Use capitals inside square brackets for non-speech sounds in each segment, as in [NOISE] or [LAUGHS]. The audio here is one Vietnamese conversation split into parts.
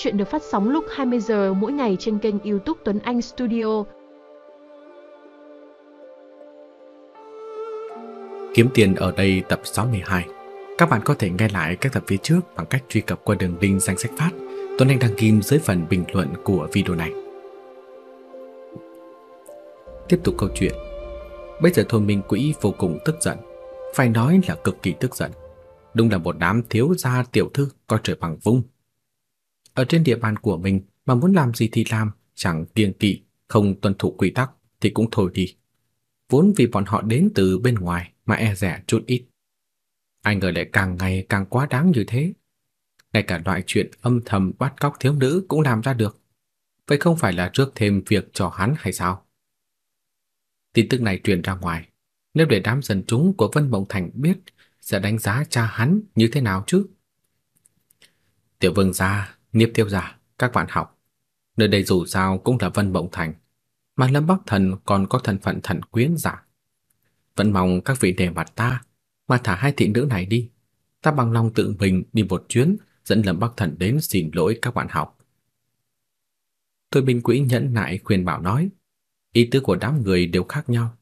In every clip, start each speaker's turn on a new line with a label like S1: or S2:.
S1: Chuyện được phát sóng lúc 20 giờ mỗi ngày trên kênh YouTube Tuấn Anh Studio.
S2: Kiếm tiền ở đây tập 62. Các bạn có thể nghe lại các tập phía trước bằng cách truy cập qua đường link danh sách phát Tuấn Anh đăng kim dưới phần bình luận của video này. Tiếp tục câu chuyện. Bây giờ Thôi Minh Quỹ vô cùng tức giận, phải nói là cực kỳ tức giận. Đúng là một đám thiếu gia tiểu thư coi trời bằng vung. Ở trên địa bàn của mình mà muốn làm gì thì làm, chẳng kiêng kỵ, không tuân thủ quy tắc thì cũng thôi đi. Vốn vì bọn họ đến từ bên ngoài mà e dè chút ít. Anh ngờ lại càng ngày càng quá đáng như thế. Ngay cả loại chuyện âm thầm bắt cóc thiếu nữ cũng làm ra được. Vậy không phải là trước thêm việc cho hắn hay sao? Tin tức này truyền ra ngoài, nếu để đám dân chúng của Vân Mộng Thành biết sẽ đánh giá cha hắn như thế nào chứ? Tiểu Vương gia, Niếp Tiêu gia, các bạn học, nơi đây dù sao cũng là Vân Mộng Thành, mà Lâm Bắc Thần còn có thân phận thần quyến giả. Vẫn mong các vị để mặt ta mà thả hai thị nữ này đi. Ta bằng lòng tự mình đi một chuyến dẫn Lâm Bắc Thần đến xin lỗi các bạn học. Thôi Bình Quỹ nhẫn nại khuyên bảo nói, ý tứ của đám người đều khác nhau.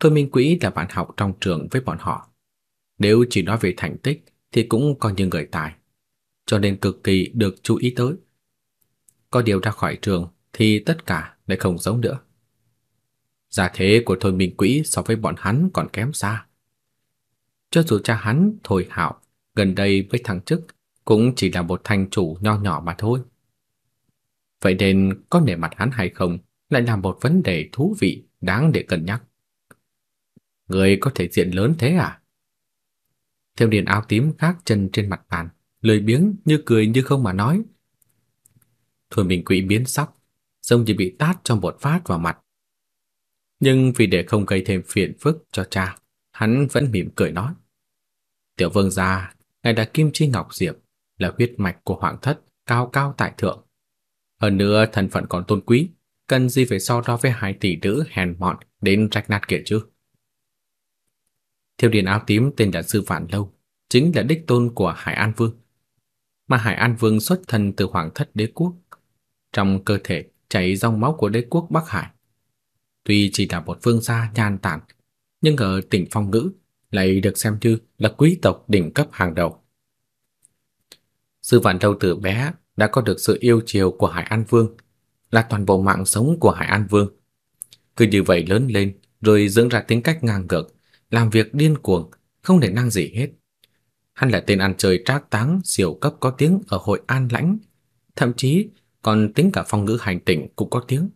S2: Thôi Minh Quỹ là bạn học trong trường với bọn họ. Nếu chỉ nói về thành tích thì cũng còn như người tài, cho nên cực kỳ được chú ý tới. Có điều ra khỏi trường thì tất cả lại không giống nữa. Giả thế của Thôi Minh Quỹ so với bọn hắn còn kém xa. Cho dù cha hắn Thôi Hạo gần đây với thằng chức cũng chỉ là một thành chủ nho nhỏ mà thôi. Vậy nên có nể mặt hắn hay không lại là một vấn đề thú vị đáng để cân nhắc. Người có thể diện lớn thế à? Thêm điền áo tím khác chân trên mặt bàn, lười biếng như cười như không mà nói. Thôi mình quỷ biến sắc, giống như bị tát trong một phát vào mặt. Nhưng vì để không gây thêm phiền phức cho cha, hắn vẫn mỉm cười nói. Tiểu vương gia, ngài đã kim chi ngọc diệp, là huyết mạch của hoàng thất, cao cao tại thượng. Hơn nữa thân phận còn tôn quý, cần gì phải so đo với hai tỷ nữ hèn mọn đến rách nát kia chứ. Thiêu điền áo tím tên là Sư Vạn Lâu, chính là đích tôn của Hải An Vương. Mà Hải An Vương xuất thân từ Hoàng thất đế quốc, trong cơ thể chảy dòng máu của đế quốc Bắc Hải. Tuy chỉ là một vương gia nhàn tản, nhưng ở tỉnh Phong Ngữ lại được xem như là quý tộc đỉnh cấp hàng đầu. Sư Vạn đầu từ bé đã có được sự yêu chiều của Hải An Vương, là toàn bộ mạng sống của Hải An Vương. Cứ như vậy lớn lên, rồi dưỡng ra tính cách ngang ngược, làm việc điên cuồng, không để năng gì hết. Hắn là tên ăn chơi trác táng siêu cấp có tiếng ở hội An Lãnh, thậm chí còn tính cả phong ngữ hành tỉnh cũng có tiếng.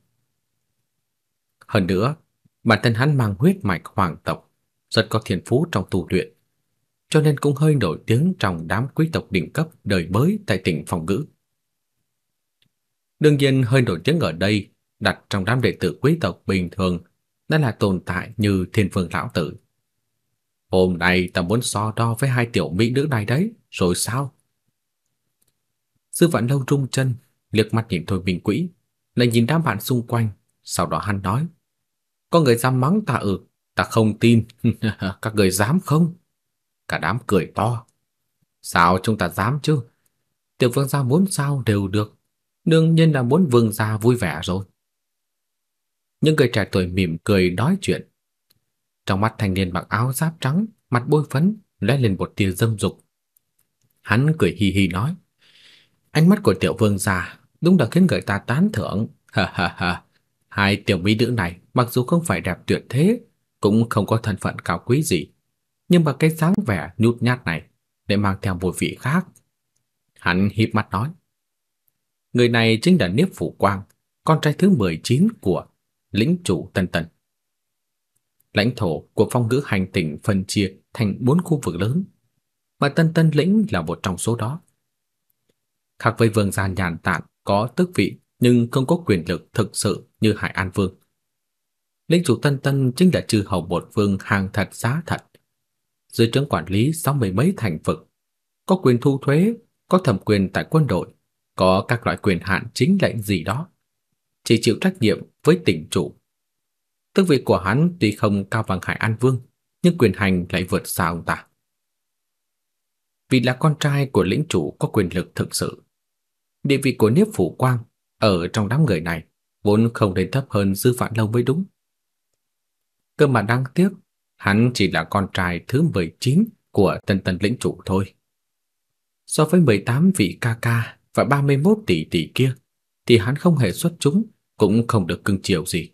S2: Hơn nữa, bản thân hắn mang huyết mạch hoàng tộc, rất có thiên phú trong tu luyện, cho nên cũng hơi nổi tiếng trong đám quý tộc đỉnh cấp đời mới tại tỉnh phong ngữ. Đương nhiên hơi nổi tiếng ở đây, đặt trong đám đệ tử quý tộc bình thường, đã là tồn tại như Thiên Vương lão tử. Hôm nay ta muốn so đo với hai tiểu mỹ nữ này đấy, rồi sao? Sư Vạn Lâu rung chân, liếc mắt nhìn Thôi Minh Quỹ, lại nhìn đám bạn xung quanh, sau đó hắn nói: "Có người dám mắng ta ừ, ta không tin, [LAUGHS] các người dám không?" Cả đám cười to. "Sao chúng ta dám chứ? Tiểu vương gia muốn sao đều được, đương nhiên là muốn vương gia vui vẻ rồi." Những người trẻ tuổi mỉm cười nói chuyện, trong mắt thanh niên mặc áo giáp trắng, mặt bôi phấn, lóe lên một tia dâm dục. Hắn cười hi hi nói: "Ánh mắt của tiểu vương gia đúng là khiến người ta tán thưởng, [LAUGHS] ha ha ha. Hai tiểu mỹ nữ này mặc dù không phải đẹp tuyệt thế, cũng không có thân phận cao quý gì, nhưng mà cái dáng vẻ nhút nhát này để mang theo một vị khác." Hắn híp mắt nói: Người này chính là Niếp Phủ Quang, con trai thứ 19 của lĩnh chủ Tân Tân lãnh thổ của phong ngữ hành tinh phân chia thành bốn khu vực lớn, mà Tân Tân lĩnh là một trong số đó. Khác với vương gia nhàn tản có tước vị nhưng không có quyền lực thực sự như Hải An Vương. Lĩnh chủ Tân Tân chính là chư hầu một vương hàng thật giá thật. Dưới trướng quản lý sáu mươi mấy thành vực, có quyền thu thuế, có thẩm quyền tại quân đội, có các loại quyền hạn chính lệnh gì đó. Chỉ chịu trách nhiệm với tỉnh chủ Tước vị của hắn tuy không cao bằng Hải An Vương, nhưng quyền hành lại vượt xa ông ta. Vì là con trai của lĩnh chủ có quyền lực thực sự, địa vị của Niếp Phủ Quang ở trong đám người này vốn không nên thấp hơn Dư Vạn Lâu mới đúng. Cơ mà đáng tiếc, hắn chỉ là con trai thứ 19 của Tân Tân lĩnh chủ thôi. So với 18 vị ca ca và 31 tỷ tỷ kia, thì hắn không hề xuất chúng, cũng không được cưng chiều gì.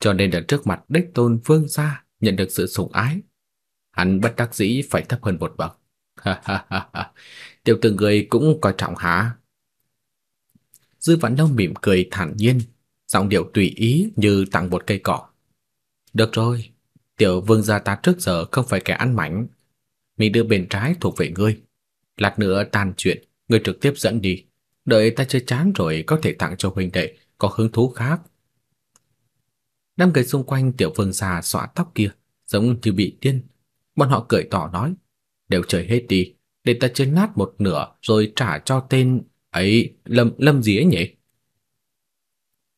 S2: Cho nên ở trước mặt đích tôn vương gia nhận được sự sủng ái, hắn bất đắc dĩ phải thấp hơn một bậc. Ha ha ha ha, tiểu tử người cũng coi trọng hả? Dư Vãn Đông mỉm cười thản nhiên, giọng điệu tùy ý như tặng một cây cỏ. Được rồi, tiểu vương gia ta trước giờ không phải kẻ ăn mảnh. Mình đưa bên trái thuộc về ngươi. Lát nữa tàn chuyện, ngươi trực tiếp dẫn đi. Đợi ta chơi chán rồi có thể tặng cho huynh đệ có hứng thú khác. Đám người xung quanh tiểu vương gia xõa tóc kia giống như bị điên. Bọn họ cười tỏ nói, đều chơi hết đi, để ta chơi nát một nửa rồi trả cho tên ấy Lâm Lâm gì ấy nhỉ?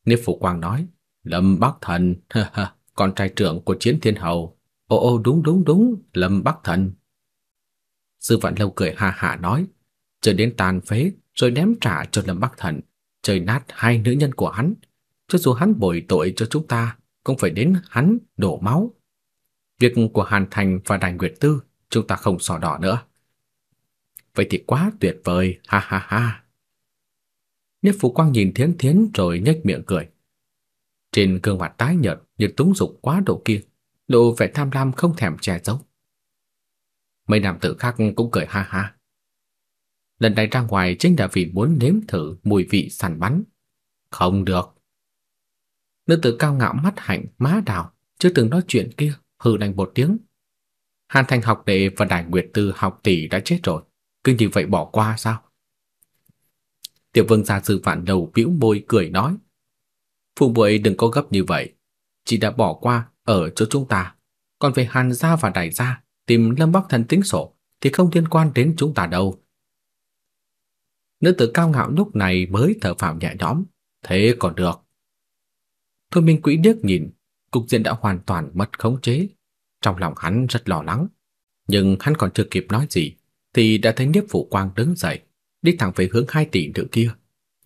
S2: Niếp Phủ Quang nói, Lâm Bắc Thần, ha ha, con trai trưởng của Chiến Thiên Hầu. Ô ô đúng đúng đúng, Lâm Bắc Thần. Sư Vạn Lâu cười ha hả nói, chờ đến tàn phế rồi ném trả cho Lâm Bắc Thần, chơi nát hai nữ nhân của hắn. Cho dù hắn bồi tội cho chúng ta, cũng phải đến hắn đổ máu. Việc của Hàn Thành và Đài Nguyệt Tư chúng ta không sò đỏ nữa. Vậy thì quá tuyệt vời, ha ha ha. Niếp Phú Quang nhìn Thiến Thiến rồi nhếch miệng cười. Trên gương mặt tái nhợt như túng dục quá độ kia, lộ vẻ tham lam không thèm che giấu. Mấy nam tử khác cũng cười ha ha. Lần này ra ngoài chính là vì muốn nếm thử mùi vị săn bắn. Không được. Nữ tử cao ngạo mắt hạnh má đào, chưa từng nói chuyện kia, hừ lạnh một tiếng. Hàn Thành học đệ và Đại Nguyệt Tư học tỷ đã chết rồi, cứ như vậy bỏ qua sao? Tiểu Vương gia sư phản đầu bĩu môi cười nói: "Phụ muội đừng có gấp như vậy, chỉ đã bỏ qua ở chỗ chúng ta, còn về Hàn gia và Đại gia tìm Lâm Bắc Thần tính sổ thì không liên quan đến chúng ta đâu." Nữ tử cao ngạo lúc này mới thở phào nhẹ nhõm, thế còn được. Thôi Minh Quỹ điếc nhìn, cục diện đã hoàn toàn mất khống chế, trong lòng hắn rất lo lắng, nhưng hắn còn chưa kịp nói gì thì đã thấy Niếp Vũ Quang đứng dậy, đi thẳng về hướng hai tỷ nữ kia.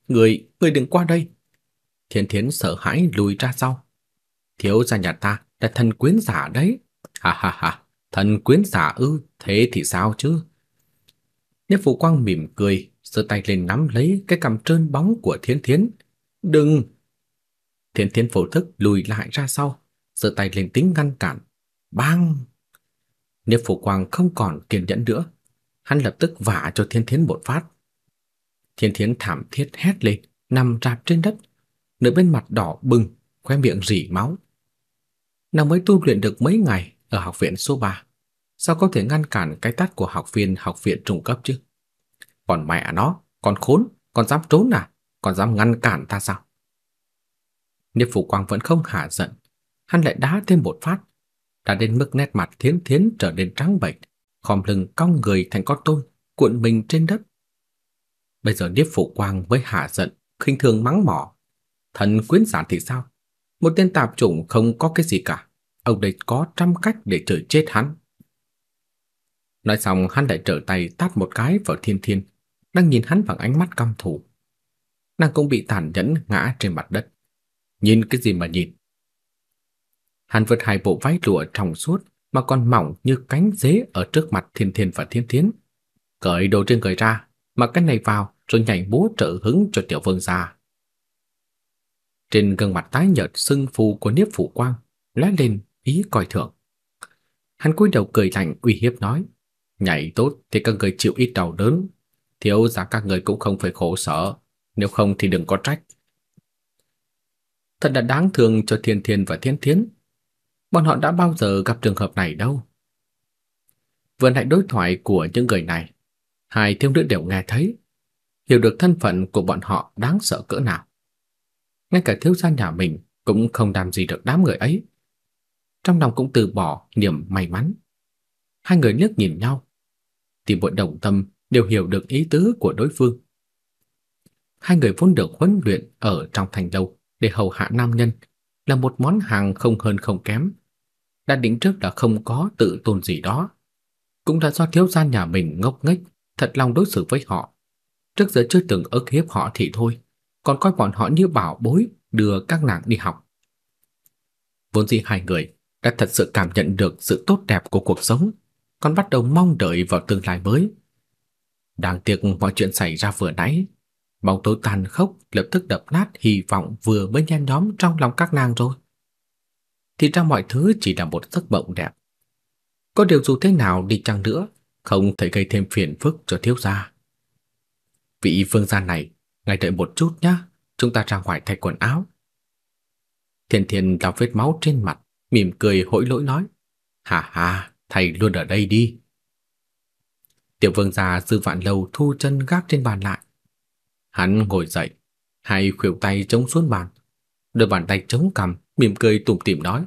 S2: "Người, người đừng qua đây." Thiên Thiến sợ hãi lùi ra sau. "Thiếu gia nhà ta là thần quyến giả đấy." "Ha ha ha, thần quyến giả ư, thế thì sao chứ?" Niếp Vũ Quang mỉm cười, giơ tay lên nắm lấy cái cằm trơn bóng của Thiên Thiến. "Đừng!" Thiên Thiên vô thức lùi lại ra sau, giơ tay lên tính ngăn cản. Bang! Niếp phổ Quang không còn kiên nhẫn nữa, hắn lập tức vả cho Thiên Thiên một phát. Thiên Thiên thảm thiết hét lên, nằm rạp trên đất, nửa bên mặt đỏ bừng, khóe miệng rỉ máu. Nàng mới tu luyện được mấy ngày ở học viện số 3, sao có thể ngăn cản cái tát của học viên học viện trung cấp chứ? Còn mẹ nó, còn khốn, còn dám trốn à? Còn dám ngăn cản ta sao? Niếp Phủ Quang vẫn không hạ giận, hắn lại đá thêm một phát, đã đến mức nét mặt Thiến Thiến trở nên trắng bệch, khom lưng cong người thành con tôm, cuộn mình trên đất. Bây giờ Niếp Phủ Quang với hạ giận, khinh thường mắng mỏ. Thần quyến giản thì sao? Một tên tạp chủng không có cái gì cả. Ông đây có trăm cách để chửi chết hắn. Nói xong hắn lại trở tay tát một cái vào Thiên Thiên, đang nhìn hắn bằng ánh mắt căm thù. Nàng cũng bị tàn nhẫn ngã trên mặt đất. Nhìn cái gì mà nhìn? Hắn vứt hai bộ váy lụa trong suốt mà còn mỏng như cánh dế ở trước mặt Thiên Thiên và Thiên Thiến. Cởi đồ trên người ra, mặc cái này vào rồi nhảy múa trợ hứng cho tiểu vương gia. Trên gương mặt tái nhợt sưng phù của Niếp Phủ Quang lóe lên ý coi thường. Hắn cúi đầu cười lạnh uy hiếp nói: "Nhảy tốt thì các người chịu ít đau đớn, thiếu gia các người cũng không phải khổ sở, nếu không thì đừng có trách." Thật là đáng thương cho Thiên Thiên và Thiên Thiến. Bọn họ đã bao giờ gặp trường hợp này đâu. Vừa nãy đối thoại của những người này, hai thiếu nữ đều nghe thấy, hiểu được thân phận của bọn họ đáng sợ cỡ nào. Ngay cả thiếu gia nhà mình cũng không làm gì được đám người ấy. Trong lòng cũng từ bỏ niềm may mắn. Hai người liếc nhìn nhau, tìm bộ đồng tâm đều hiểu được ý tứ của đối phương. Hai người vốn được huấn luyện ở trong thành lâu để hầu hạ nam nhân là một món hàng không hơn không kém. Đã định trước là không có tự tôn gì đó. Cũng là do thiếu gia nhà mình ngốc nghếch, thật lòng đối xử với họ. Trước giờ chưa từng ức hiếp họ thì thôi, còn coi bọn họ như bảo bối đưa các nàng đi học. Vốn dĩ hai người đã thật sự cảm nhận được sự tốt đẹp của cuộc sống, còn bắt đầu mong đợi vào tương lai mới. Đáng tiếc mọi chuyện xảy ra vừa nãy, bóng tối tàn khốc lập tức đập nát hy vọng vừa mới nhen nhóm trong lòng các nàng rồi. Thì ra mọi thứ chỉ là một giấc mộng đẹp. Có điều dù thế nào đi chăng nữa, không thể gây thêm phiền phức cho thiếu gia. Vị vương gia này, ngài đợi một chút nhé, chúng ta ra ngoài thay quần áo. Thiên Thiên lau vết máu trên mặt, mỉm cười hối lỗi nói: "Hà hà, thầy luôn ở đây đi." Tiểu vương gia dư vạn lâu thu chân gác trên bàn lại. Hắn ngồi dậy, hai khuỷu tay chống xuống bàn, đôi bàn tay chống cằm, mỉm cười tủm tỉm nói: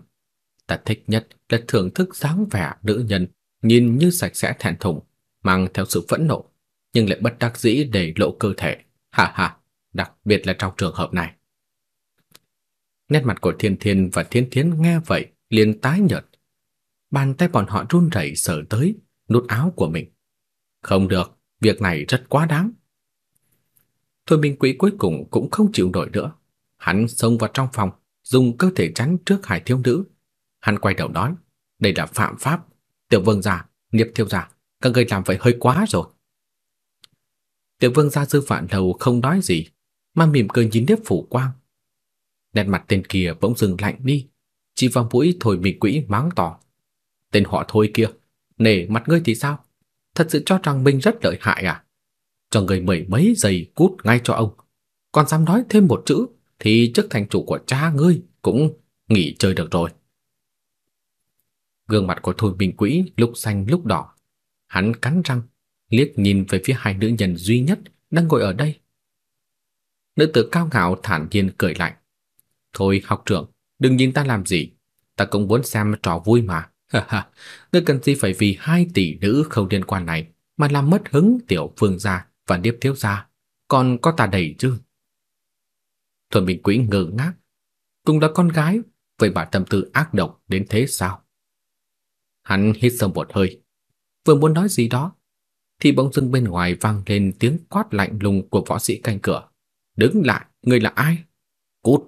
S2: "Ta thích nhất là thưởng thức dáng vẻ nữ nhân nhìn như sạch sẽ thẹn thùng, mang theo sự phẫn nộ, nhưng lại bất đắc dĩ để lộ cơ thể. Ha ha, đặc biệt là trong trường hợp này." Nét mặt của Thiên Thiên và Thiên Thiến nghe vậy liền tái nhợt. Bàn tay bọn họ run rẩy sờ tới nút áo của mình. Không được, việc này rất quá đáng. Thôi Minh Quý cuối cùng cũng không chịu nổi nữa. Hắn xông vào trong phòng, dùng cơ thể chắn trước hải thiếu nữ. Hắn quay đầu nói, đây là phạm pháp. Tiểu vương gia, Niếp thiếu gia, các ngươi làm vậy hơi quá rồi. Tiểu vương gia dư phản đầu không nói gì, mà mỉm cười nhìn Niếp phủ quang. Nét mặt tên kia bỗng dừng lạnh đi, chỉ vào mũi Thôi Minh Quý mắng to. Tên họ Thôi kia, nể mặt ngươi thì sao? Thật sự cho rằng mình rất lợi hại à? Cho người mười mấy giây cút ngay cho ông. Còn dám nói thêm một chữ thì chức thành chủ của cha ngươi cũng nghỉ chơi được rồi. Gương mặt của Thôi Minh Quỹ lúc xanh lúc đỏ. Hắn cắn răng, liếc nhìn về phía hai nữ nhân duy nhất đang ngồi ở đây. Nữ tử cao ngạo thản nhiên cười lạnh. Thôi học trưởng, đừng nhìn ta làm gì. Ta cũng muốn xem trò vui mà. Ngươi cần gì phải vì hai tỷ nữ không liên quan này mà làm mất hứng tiểu phương gia và Điếp thiếu gia, còn có ta đầy chứ. Thuần Bình Quý ngơ ngác, cùng là con gái, vậy mà tâm tư ác độc đến thế sao? Hắn hít sâu một hơi, vừa muốn nói gì đó, thì bỗng dưng bên ngoài vang lên tiếng quát lạnh lùng của võ sĩ canh cửa. Đứng lại, người là ai? Cút!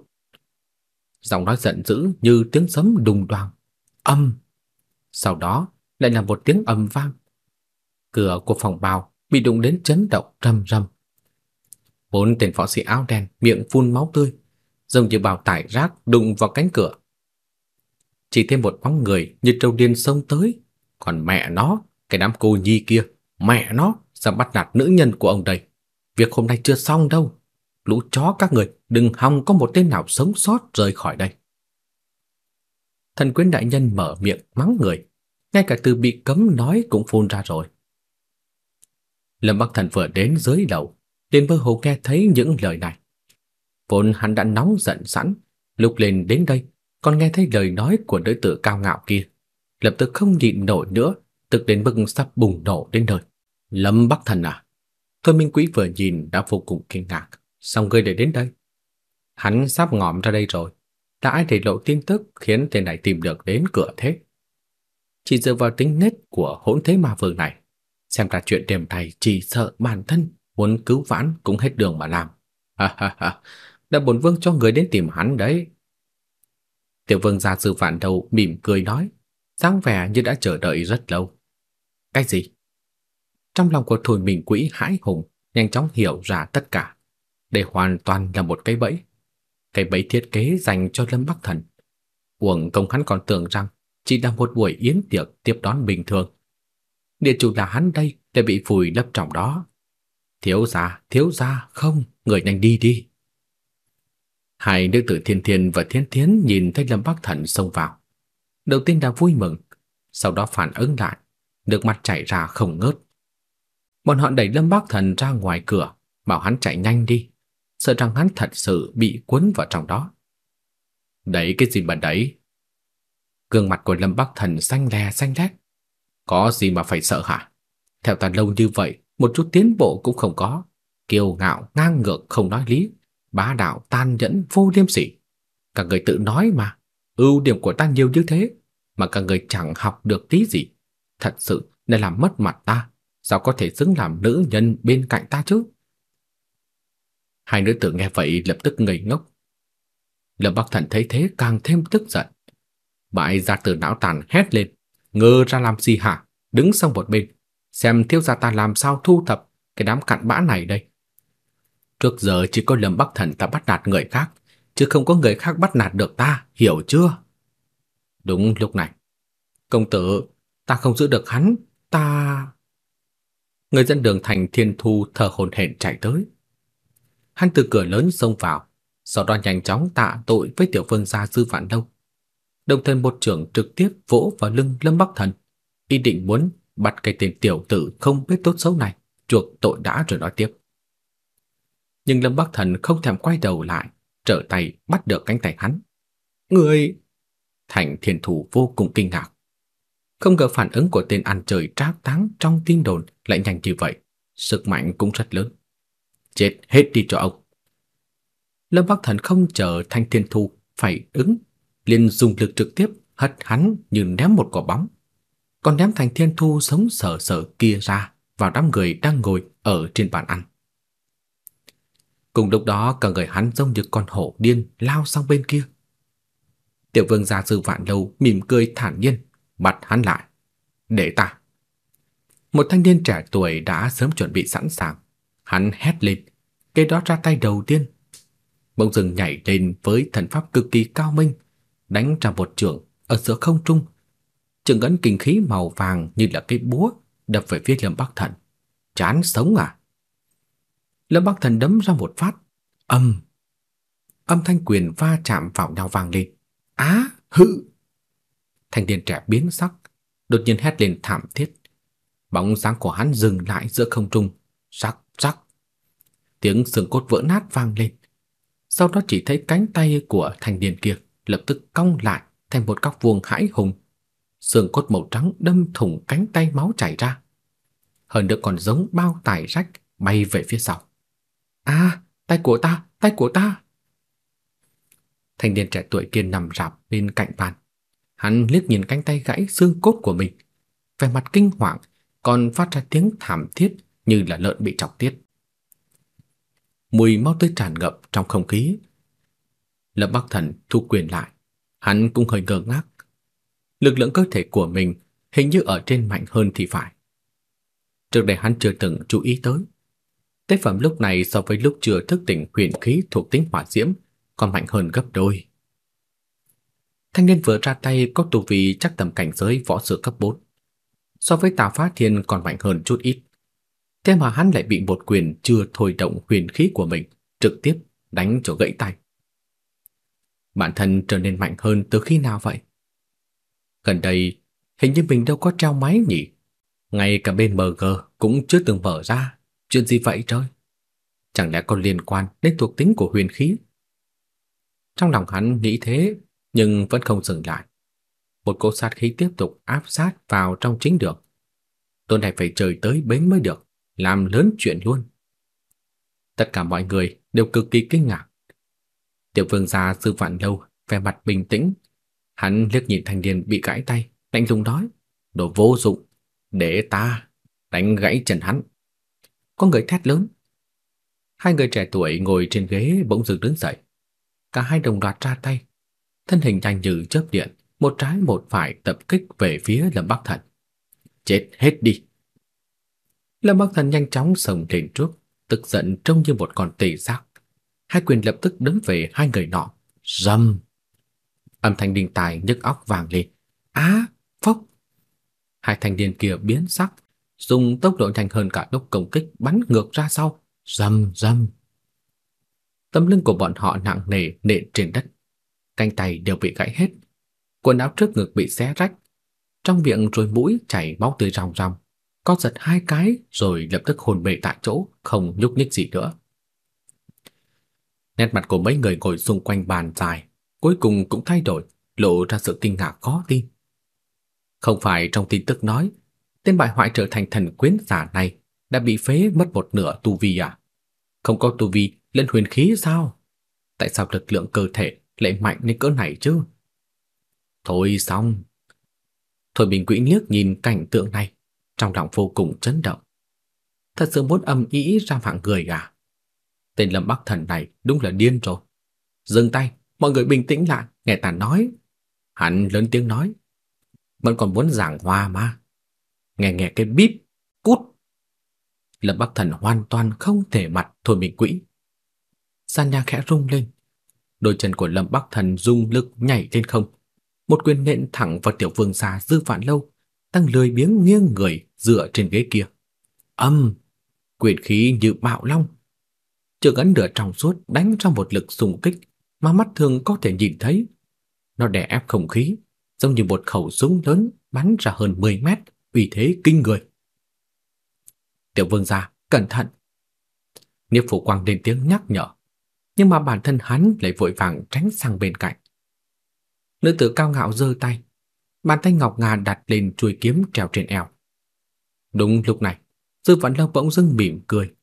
S2: Giọng nói giận dữ như tiếng sấm đùng đoàng. Âm! Sau đó lại là một tiếng ầm vang. Cửa của phòng bào bị đụng đến chấn động rầm rầm. Bốn tên võ sĩ áo đen miệng phun máu tươi, giống như bào tải rác đụng vào cánh cửa. Chỉ thêm một bóng người như trâu điên xông tới, còn mẹ nó, cái đám cô nhi kia, mẹ nó sao bắt nạt nữ nhân của ông đây. Việc hôm nay chưa xong đâu. Lũ chó các người đừng hòng có một tên nào sống sót rời khỏi đây. Thần quyến đại nhân mở miệng mắng người, ngay cả từ bị cấm nói cũng phun ra rồi. Lâm Bắc Thần vừa đến dưới lầu, liền mơ hồ nghe thấy những lời này. Vốn hắn đã nóng giận sẵn, lúc lên đến đây, còn nghe thấy lời nói của đối tử cao ngạo kia, lập tức không nhịn nổi nữa, tức đến mức sắp bùng nổ đến nơi. Lâm Bắc Thần à? Thôi Minh Quý vừa nhìn đã vô cùng kinh ngạc, xong ngươi để đến đây? Hắn sắp ngỏm ra đây rồi, đã ai để lộ tin tức khiến tên này tìm được đến cửa thế? Chỉ dựa vào tính nết của hỗn thế ma vương này, xem ra chuyện điểm này chỉ sợ bản thân muốn cứu vãn cũng hết đường mà làm. Ha ha ha, đã bổn vương cho người đến tìm hắn đấy. Tiểu vương gia sư vạn đầu mỉm cười nói, dáng vẻ như đã chờ đợi rất lâu. Cái gì? Trong lòng của Thôi Minh Quỹ hãi hùng, nhanh chóng hiểu ra tất cả. Đây hoàn toàn là một cái bẫy. Cái bẫy thiết kế dành cho Lâm Bắc Thần. Uổng công hắn còn tưởng rằng chỉ là một buổi yến tiệc tiếp đón bình thường địa chủ là hắn đây lại bị phủi lấp trong đó. Thiếu gia, thiếu gia, không, người nhanh đi đi. Hai nữ tử Thiên Thiên và Thiên Thiến nhìn thấy Lâm Bắc Thần xông vào. Đầu tiên là vui mừng, sau đó phản ứng lại, nước mắt chảy ra không ngớt. Bọn họ đẩy Lâm Bắc Thần ra ngoài cửa, bảo hắn chạy nhanh đi, sợ rằng hắn thật sự bị cuốn vào trong đó. Đấy cái gì mà đấy? Gương mặt của Lâm Bắc Thần xanh lè xanh lét, có gì mà phải sợ hả? Theo ta lâu như vậy, một chút tiến bộ cũng không có. Kiêu ngạo, ngang ngược, không nói lý. Bá đạo, tan nhẫn, vô liêm sỉ. Cả người tự nói mà. Ưu điểm của ta nhiều như thế. Mà cả người chẳng học được tí gì. Thật sự, để làm mất mặt ta. Sao có thể xứng làm nữ nhân bên cạnh ta chứ? Hai nữ tử nghe vậy lập tức ngây ngốc. Lâm Bắc Thần thấy thế càng thêm tức giận. Bại ra từ não tàn hét lên, ngơ ra làm gì hả? Đứng sang một bên, xem thiếu gia ta làm sao thu thập cái đám cặn bã này đây. Trước giờ chỉ có Lâm Bắc Thần ta bắt nạt người khác, chứ không có người khác bắt nạt được ta, hiểu chưa? Đúng lúc này, công tử, ta không giữ được hắn, ta... Người dân đường thành thiên thu thở hổn hển chạy tới. Hắn từ cửa lớn xông vào, sau đó nhanh chóng tạ tội với tiểu vương gia Dư Vạn Lâu. Đồng thời một trưởng trực tiếp vỗ vào lưng Lâm Bắc Thần, ý định muốn bắt cái tên tiểu tử không biết tốt xấu này chuộc tội đã rồi nói tiếp. Nhưng Lâm Bắc Thần không thèm quay đầu lại, trở tay bắt được cánh tay hắn. Người... Thành thiên thủ vô cùng kinh ngạc. Không ngờ phản ứng của tên ăn trời trác táng trong tin đồn lại nhanh như vậy, sức mạnh cũng rất lớn. Chết hết đi cho ông. Lâm Bắc Thần không chờ Thanh Thiên Thu phải ứng, liền dùng lực trực tiếp hất hắn như ném một quả bóng. Còn ném thành Thiên Thu sống sờ sờ kia ra vào đám người đang ngồi ở trên bàn ăn. Cùng lúc đó cả người hắn giống như con hổ điên lao sang bên kia. Tiểu vương gia sư vạn lâu mỉm cười thản nhiên, mặt hắn lại. Để ta. Một thanh niên trẻ tuổi đã sớm chuẩn bị sẵn sàng. Hắn hét lên, kế đó ra tay đầu tiên. Bỗng dừng nhảy lên với thần pháp cực kỳ cao minh, đánh ra một trường ở giữa không trung. Trường ấn kinh khí màu vàng như là cái búa đập về phía Lâm Bắc Thần. Chán sống à? Lâm Bắc Thần đấm ra một phát, âm. Âm thanh quyền va chạm vào nhau vang lên. Á, hự. Thanh niên trẻ biến sắc, đột nhiên hét lên thảm thiết. Bóng dáng của hắn dừng lại giữa không trung, sắc sắc. Tiếng xương cốt vỡ nát vang lên. Sau đó chỉ thấy cánh tay của thanh niên kia lập tức cong lại thành một góc vuông hãi hùng. Xương cốt màu trắng đâm thủng cánh tay máu chảy ra. Hơn nữa còn giống bao tải rách bay về phía sau. "A, tay của ta, tay của ta!" Thanh niên trẻ tuổi kia nằm rạp bên cạnh bàn. Hắn liếc nhìn cánh tay gãy xương cốt của mình, vẻ mặt kinh hoàng, còn phát ra tiếng thảm thiết như là lợn bị chọc tiết. Mùi máu tươi tràn ngập trong không khí. Lâm Bắc Thần thu quyền lại, hắn cũng hơi ngơ ngác. Lực lượng cơ thể của mình hình như ở trên mạnh hơn thì phải. Trước đây hắn chưa từng chú ý tới. Tế phẩm lúc này so với lúc chưa thức tỉnh huyền khí thuộc tính hỏa diễm còn mạnh hơn gấp đôi. Thanh niên vừa ra tay có tu vi chắc tầm cảnh giới võ sư cấp 4. So với Tào Phá Thiên còn mạnh hơn chút ít. Thế mà hắn lại bị một quyền chưa thôi động huyền khí của mình trực tiếp đánh cho gãy tay. Bản thân trở nên mạnh hơn từ khi nào vậy? Gần đây, hình như mình đâu có treo máy nhỉ? Ngay cả bên MG cũng chưa từng mở ra. Chuyện gì vậy trời? Chẳng lẽ còn liên quan đến thuộc tính của huyền khí? Trong lòng hắn nghĩ thế, nhưng vẫn không dừng lại. Một cỗ sát khí tiếp tục áp sát vào trong chính đường. Tôn này phải trời tới bến mới được, làm lớn chuyện luôn. Tất cả mọi người đều cực kỳ kinh ngạc. Tiểu vương gia sư vạn lâu, vẻ mặt bình tĩnh. Hắn liếc nhìn thanh niên bị gãy tay, lạnh lùng nói, đồ vô dụng, để ta đánh gãy chân hắn. Có người thét lớn. Hai người trẻ tuổi ngồi trên ghế bỗng dưng đứng dậy. Cả hai đồng loạt ra tay. Thân hình nhanh như chớp điện, một trái một phải tập kích về phía Lâm Bắc Thần. Chết hết đi. Lâm Bắc Thần nhanh chóng sồng lên trước, tức giận trông như một con tỳ giác. Hai quyền lập tức đấm về hai người nọ. Rầm. Âm thanh đinh tài nhức óc vàng lên. Á, phốc. Hai thanh niên kia biến sắc, dùng tốc độ nhanh hơn cả tốc công kích bắn ngược ra sau. Rầm rầm. Tấm lưng của bọn họ nặng nề nện trên đất, cánh tay đều bị gãy hết, quần áo trước ngực bị xé rách, trong miệng rồi mũi chảy máu tươi ròng ròng, co giật hai cái rồi lập tức hồn mê tại chỗ, không nhúc nhích gì nữa. Nét mặt của mấy người ngồi xung quanh bàn dài cuối cùng cũng thay đổi, lộ ra sự kinh ngạc khó tin. Không phải trong tin tức nói, tên bại hoại trở thành thần quyến giả này đã bị phế mất một nửa tu vi à? Không có tu vi lên huyền khí sao? Tại sao lực lượng cơ thể lại mạnh đến cỡ này chứ? Thôi xong. Thôi Bình Quỹ liếc nhìn cảnh tượng này, trong lòng vô cùng chấn động. Thật sự muốn âm ý ra mạng người à? Tên Lâm Bắc Thần này đúng là điên rồi. Dừng tay, mọi người bình tĩnh lại, nghe ta nói. Hắn lớn tiếng nói. Vẫn còn muốn giảng hòa mà. Nghe nghe cái bíp, cút. Lâm Bắc Thần hoàn toàn không thể mặt thôi mình quỹ. Gian nhà khẽ rung lên. Đôi chân của Lâm Bắc Thần rung lực nhảy lên không. Một quyền nện thẳng vào tiểu vương gia dư vạn lâu, tăng lười biếng nghiêng người dựa trên ghế kia. Âm, quyền khí như bạo long. Chưa gắn nửa trong suốt đánh ra một lực xung kích mà mắt thường có thể nhìn thấy. Nó đè ép không khí, giống như một khẩu súng lớn bắn ra hơn 10 mét, uy thế kinh người. Tiểu vương gia, cẩn thận. Niếp phủ quang lên tiếng nhắc nhở, nhưng mà bản thân hắn lại vội vàng tránh sang bên cạnh. Nữ tử cao ngạo giơ tay, bàn tay ngọc ngà đặt lên chuôi kiếm treo trên eo. Đúng lúc này, Dư Vạn Lâu bỗng dưng mỉm cười.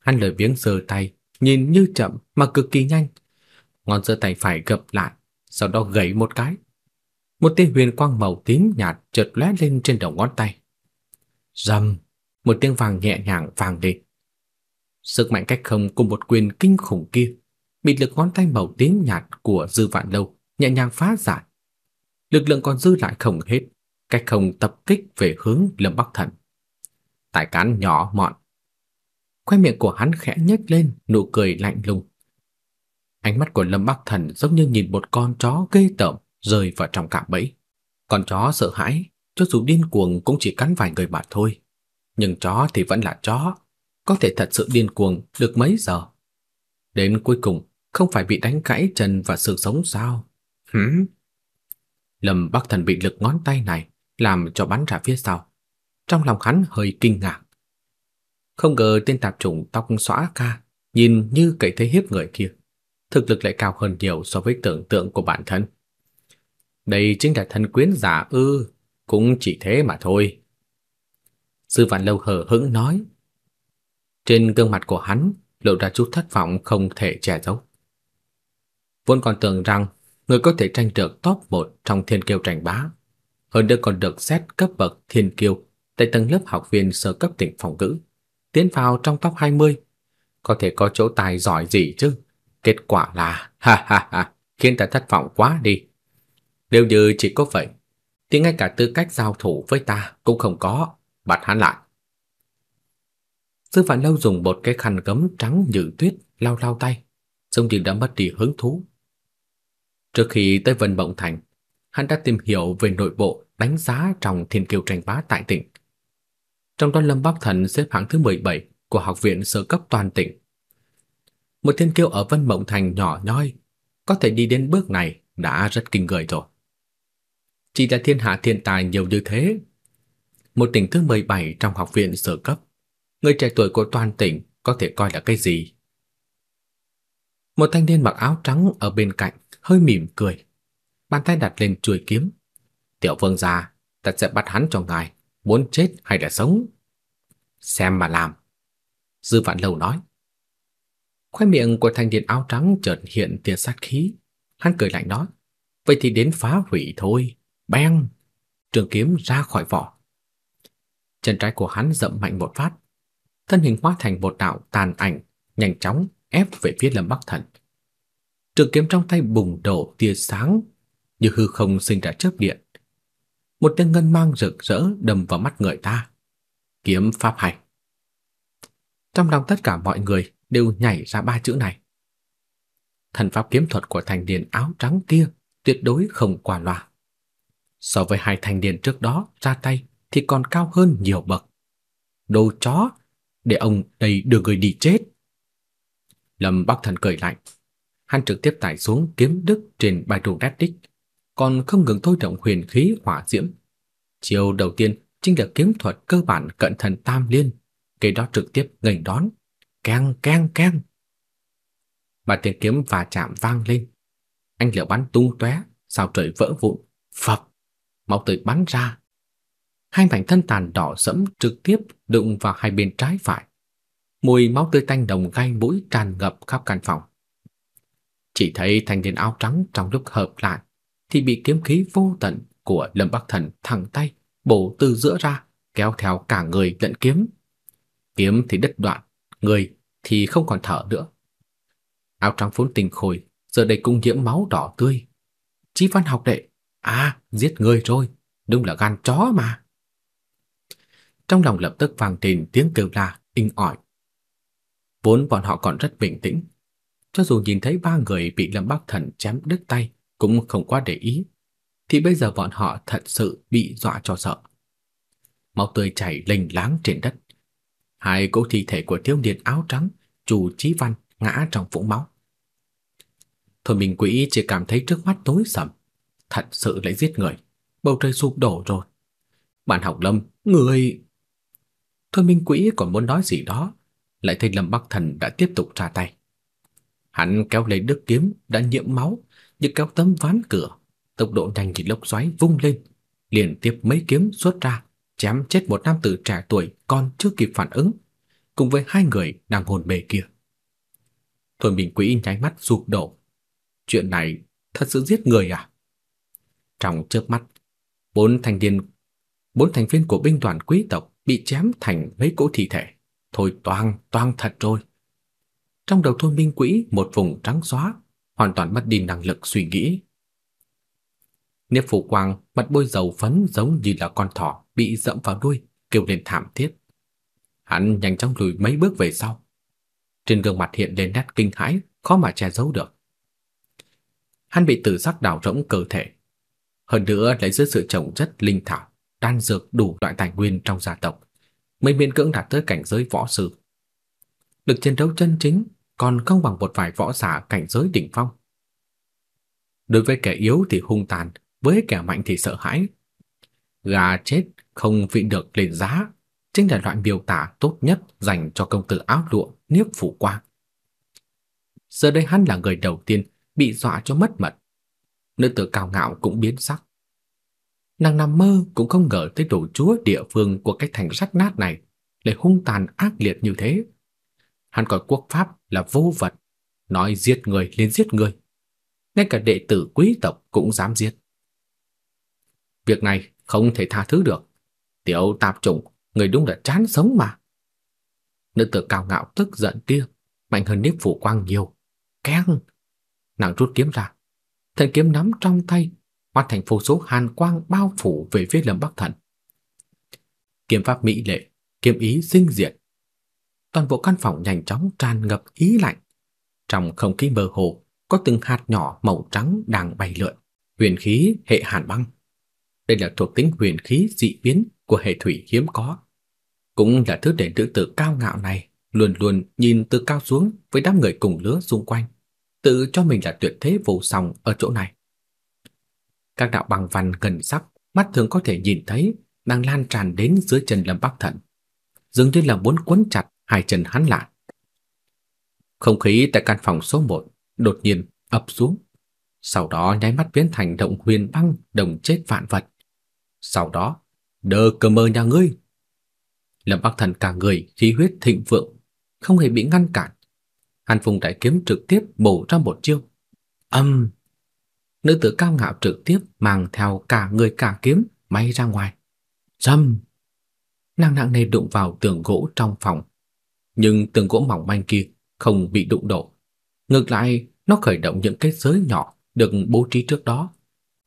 S2: Hắn lời biếng giơ tay, nhìn như chậm mà cực kỳ nhanh. Ngón giơ tay phải gập lại, sau đó gẩy một cái. Một tia huyền quang màu tím nhạt chợt lóe lên trên đầu ngón tay. Rầm, một tiếng vàng nhẹ nhàng vang lên. Sức mạnh cách không cùng một quyền kinh khủng kia bị lực ngón tay màu tím nhạt của Dư Vạn Lâu nhẹ nhàng phá giải. Lực lượng còn dư lại không hết, cách không tập kích về hướng Lâm Bắc Thần. tại cán nhỏ mọn. Khoe miệng của hắn khẽ nhếch lên, nụ cười lạnh lùng. Ánh mắt của Lâm Bắc Thần giống như nhìn một con chó ghê tởm rơi vào trong cạm bẫy. Con chó sợ hãi, cho dù điên cuồng cũng chỉ cắn vài người mà thôi. Nhưng chó thì vẫn là chó, có thể thật sự điên cuồng được mấy giờ. Đến cuối cùng không phải bị đánh gãy chân và xương sống sao? Hửm? Lâm Bắc Thần bị lực ngón tay này làm cho bắn ra phía sau. Trong lòng hắn hơi kinh ngạc. Không ngờ tên tạp chủng tóc xõa ca nhìn như cậy thế hiếp người kia, thực lực lại cao hơn nhiều so với tưởng tượng của bản thân. Đây chính là thân quyến giả ư, cũng chỉ thế mà thôi. Sư Vạn Lâu hờ hững nói. Trên gương mặt của hắn lộ ra chút thất vọng không thể che giấu. Vốn còn tưởng rằng người có thể tranh được top 1 trong thiên kiêu tranh bá, hơn nữa còn được xét cấp bậc thiên kiêu tại tầng lớp học viên sơ cấp tỉnh phòng ngữ, tiến vào trong top 20, có thể có chỗ tài giỏi gì chứ? Kết quả là [LAUGHS] ha ha ha, khiến ta thất vọng quá đi. Nếu như chỉ có vậy, thì ngay cả tư cách giao thủ với ta cũng không có, bắt hắn lại. Sư Phạm Lâu dùng một cái khăn gấm trắng như tuyết lau lau tay, giống như đã mất đi hứng thú. Trước khi tới Vân Mộng Thành, hắn đã tìm hiểu về nội bộ đánh giá trong thiên kiêu tranh bá tại tỉnh. Trong đó Lâm Bắc Thần xếp hạng thứ 17 của học viện sơ cấp toàn tỉnh. Một thiên kiêu ở Vân Mộng Thành nhỏ nhoi, có thể đi đến bước này đã rất kinh người rồi. Chỉ là thiên hạ thiên tài nhiều như thế. Một tỉnh thứ 17 trong học viện sơ cấp, người trẻ tuổi của toàn tỉnh có thể coi là cái gì? Một thanh niên mặc áo trắng ở bên cạnh hơi mỉm cười, bàn tay đặt lên chuôi kiếm. "Tiểu vương gia, ta sẽ bắt hắn cho ngài, muốn chết hay là sống?" "Xem mà làm." Dư Vạn Lâu nói. Khóe miệng của thanh niên áo trắng chợt hiện tia sát khí, hắn cười lạnh nói: "Vậy thì đến phá hủy thôi." Beng! Trường kiếm ra khỏi vỏ. Chân trái của hắn dậm mạnh một phát, thân hình hóa thành một đạo tàn ảnh, nhanh chóng ép về phía Lâm Bắc Thần. Trường kiếm trong tay bùng đổ tia sáng, như hư không sinh ra chớp điện. Một tiếng ngân mang rực rỡ đâm vào mắt người ta. Kiếm pháp hành. Trong lòng tất cả mọi người đều nhảy ra ba chữ này. Thần pháp kiếm thuật của thành niên áo trắng kia tuyệt đối không qua loa. So với hai thanh niên trước đó ra tay thì còn cao hơn nhiều bậc. Đồ chó, để ông đây đưa người đi chết. Lâm Bắc Thần cười lạnh, hắn trực tiếp tải xuống kiếm đức trên bài đồ Reddit, còn không ngừng thôi động huyền khí hỏa diễm. Chiều đầu tiên chính là kiếm thuật cơ bản cận thần tam liên, kế đó trực tiếp nghênh đón, keng keng keng. Mà tiếng kiếm va chạm vang lên, anh lửa bắn tung tóe, sao trời vỡ vụn, phập, máu tươi bắn ra. Hai mảnh thân tàn đỏ sẫm trực tiếp đụng vào hai bên trái phải. Mùi máu tươi tanh đồng gai mũi tràn ngập khắp căn phòng. Chỉ thấy thanh niên áo trắng trong lúc hợp lại thì bị kiếm khí vô tận của Lâm Bắc Thần thẳng tay bổ từ giữa ra, kéo theo cả người lẫn kiếm. Kiếm thì đứt đoạn, người thì không còn thở nữa. Áo trắng vốn tình khôi, giờ đây cũng nhiễm máu đỏ tươi. Chí văn học đệ, à, giết người rồi, đúng là gan chó mà. Trong lòng lập tức vang lên tiếng kêu la, inh ỏi. Vốn bọn họ còn rất bình tĩnh, cho dù nhìn thấy ba người bị Lâm Bắc Thần chém đứt tay cũng không quá để ý, thì bây giờ bọn họ thật sự bị dọa cho sợ. Máu tươi chảy lênh láng trên đất. Hai cỗ thi thể của thiếu niên áo trắng, Chu Chí Văn ngã trong vũng máu. Thôi mình quỷ chỉ cảm thấy trước mắt tối sầm, thật sự lại giết người, bầu trời sụp đổ rồi. Bạn học Lâm, người Thôi Minh Quỹ còn muốn nói gì đó, lại thấy Lâm Bắc Thần đã tiếp tục ra tay. Hắn kéo lấy đứt kiếm đã nhiễm máu, như kéo tấm ván cửa, tốc độ nhanh như lốc xoáy vung lên, liền tiếp mấy kiếm xuất ra, chém chết một nam tử trẻ tuổi còn chưa kịp phản ứng, cùng với hai người đang hồn mê kia. Thôi Minh quý nháy mắt sụp đổ. Chuyện này thật sự giết người à? Trong chớp mắt, bốn thành viên bốn thành viên của binh đoàn quý tộc bị chém thành mấy cỗ thi thể. Thôi toang, toang thật rồi. Trong đầu Thôi Minh Quỹ một vùng trắng xóa, hoàn toàn mất đi năng lực suy nghĩ. Niếp Phủ Quang mặt bôi dầu phấn giống như là con thỏ bị dẫm vào đuôi, kêu lên thảm thiết. Hắn nhanh chóng lùi mấy bước về sau. Trên gương mặt hiện lên nét kinh hãi, khó mà che giấu được. Hắn bị tử sắc đảo rỗng cơ thể. Hơn nữa lấy dưới sự trồng chất linh thảo, đan dược đủ loại tài nguyên trong gia tộc, mới miễn cưỡng đạt tới cảnh giới võ sư. Lực chiến đấu chân chính còn không bằng một vài võ giả cảnh giới đỉnh phong. Đối với kẻ yếu thì hung tàn, với kẻ mạnh thì sợ hãi. Gà chết không vị được lên giá, chính là loại miêu tả tốt nhất dành cho công tử áo lụa Niếp Phủ Quang. Giờ đây hắn là người đầu tiên bị dọa cho mất mật. Nữ tử cao ngạo cũng biến sắc. Nàng nằm mơ cũng không ngờ tới đồ chúa địa phương của cái thành rách nát này lại hung tàn ác liệt như thế. Hắn coi quốc pháp là vô vật, nói giết người liền giết người. Ngay cả đệ tử quý tộc cũng dám giết. Việc này không thể tha thứ được. Tiểu tạp chủng, người đúng là chán sống mà. Nữ tử cao ngạo tức giận kia, mạnh hơn Niếp Phủ Quang nhiều. Keng! Nàng rút kiếm ra. Thần kiếm nắm trong tay hóa thành vô số hàn quang bao phủ về phía Lâm Bắc Thần. Kiếm pháp mỹ lệ, kiếm ý sinh diệt. Toàn bộ căn phòng nhanh chóng tràn ngập ý lạnh. Trong không khí mơ hồ, có từng hạt nhỏ màu trắng đang bay lượn, huyền khí hệ hàn băng. Đây là thuộc tính huyền khí dị biến của hệ thủy hiếm có, cũng là thứ để nữ tử cao ngạo này luôn luôn nhìn từ cao xuống với đám người cùng lứa xung quanh, tự cho mình là tuyệt thế vô song ở chỗ này. Các đạo băng văn gần sắc, mắt thường có thể nhìn thấy đang lan tràn đến dưới chân Lâm Bắc Thần, dường như là muốn quấn chặt hai chân hắn lại. Không khí tại căn phòng số 1 đột nhiên ập xuống, sau đó nháy mắt biến thành động huyền băng đồng chết vạn vật. Sau đó, đờ cơ mơ nhà ngươi. Lâm Bắc Thần cả người khí huyết thịnh vượng, không hề bị ngăn cản. Hàn Phùng đại kiếm trực tiếp bổ ra một chiêu. Âm! Nữ tử cao ngạo trực tiếp mang theo cả người cả kiếm bay ra ngoài. Dâm! Nàng nặng nề đụng vào tường gỗ trong phòng. Nhưng từng gỗ mỏng manh kia không bị đụng độ. Ngược lại, nó khởi động những kết giới nhỏ được bố trí trước đó.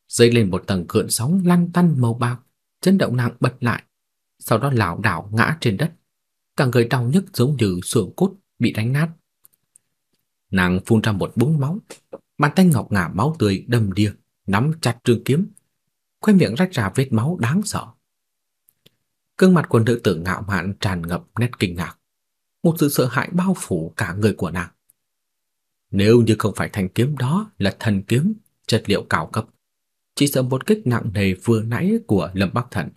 S2: Dây lên một tầng cơn sóng lăn tăn màu bạc, chấn động nặng bật lại. Sau đó lảo đảo ngã trên đất. Cả người đau nhức giống như xương cốt bị đánh nát. Nàng phun ra một búng máu, Bàn tay ngọc ngà máu tươi đầm đìa, nắm chặt trường kiếm, khoe miệng rách ra vết máu đáng sợ. Cương mặt của nữ tử ngạo mạn tràn ngập nét kinh ngạc, một sự sợ hãi bao phủ cả người của nàng. Nếu như không phải thanh kiếm đó là thần kiếm, chất liệu cao cấp, chỉ sợ một kích nặng nề vừa nãy của Lâm Bắc Thần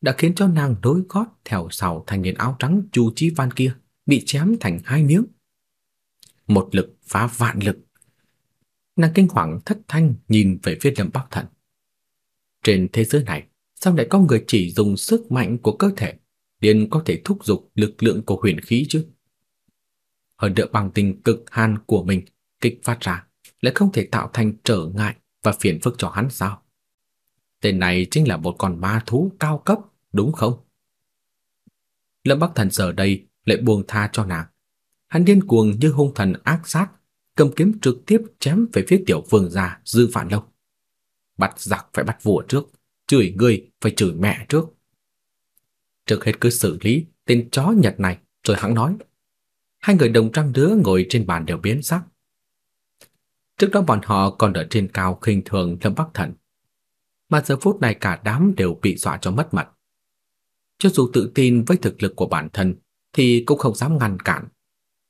S2: đã khiến cho nàng đối gót theo sau thanh niên áo trắng Chu Chí Văn kia bị chém thành hai miếng. Một lực phá vạn lực, Nàng kinh hoàng thất thanh nhìn về phía Lâm Bắc Thần. Trên thế giới này, sao lại có người chỉ dùng sức mạnh của cơ thể liền có thể thúc giục lực lượng của huyền khí chứ? Hơn nữa bằng tình cực hàn của mình kích phát ra lại không thể tạo thành trở ngại và phiền phức cho hắn sao? Tên này chính là một con ma thú cao cấp, đúng không? Lâm Bắc Thần giờ đây lại buông tha cho nàng. Hắn điên cuồng như hung thần ác sát, cầm kiếm trực tiếp chém về phía tiểu vương gia Dư Phản Lâu. Bắt giặc phải bắt vua trước, chửi người phải chửi mẹ trước. Trước hết cứ xử lý tên chó Nhật này, rồi hắn nói. Hai người đồng trang đứa ngồi trên bàn đều biến sắc. Trước đó bọn họ còn ở trên cao khinh thường Lâm Bắc Thần. Mà giờ phút này cả đám đều bị dọa cho mất mặt. Cho dù tự tin với thực lực của bản thân thì cũng không dám ngăn cản.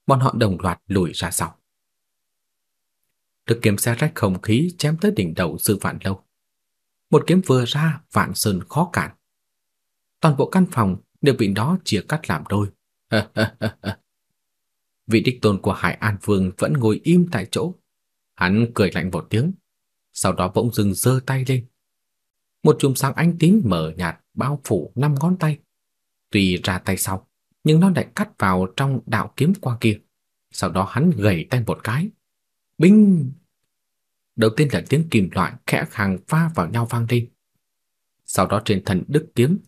S2: Bọn họ đồng loạt lùi ra sau. Được kiếm xe rách không khí chém tới đỉnh đầu sư vạn lâu. Một kiếm vừa ra vạn sơn khó cản. Toàn bộ căn phòng đều bị đó chia cắt làm đôi. [LAUGHS] Vị đích tôn của Hải An Vương vẫn ngồi im tại chỗ. Hắn cười lạnh một tiếng, sau đó bỗng dưng giơ tay lên. Một chùm sáng ánh tím mờ nhạt bao phủ năm ngón tay. Tuy ra tay sau, nhưng nó lại cắt vào trong đạo kiếm qua kia. Sau đó hắn gẩy tay một cái. Binh! Đầu tiên là tiếng kim loại khẽ khàng va vào nhau vang lên. Sau đó trên thần đức kiếm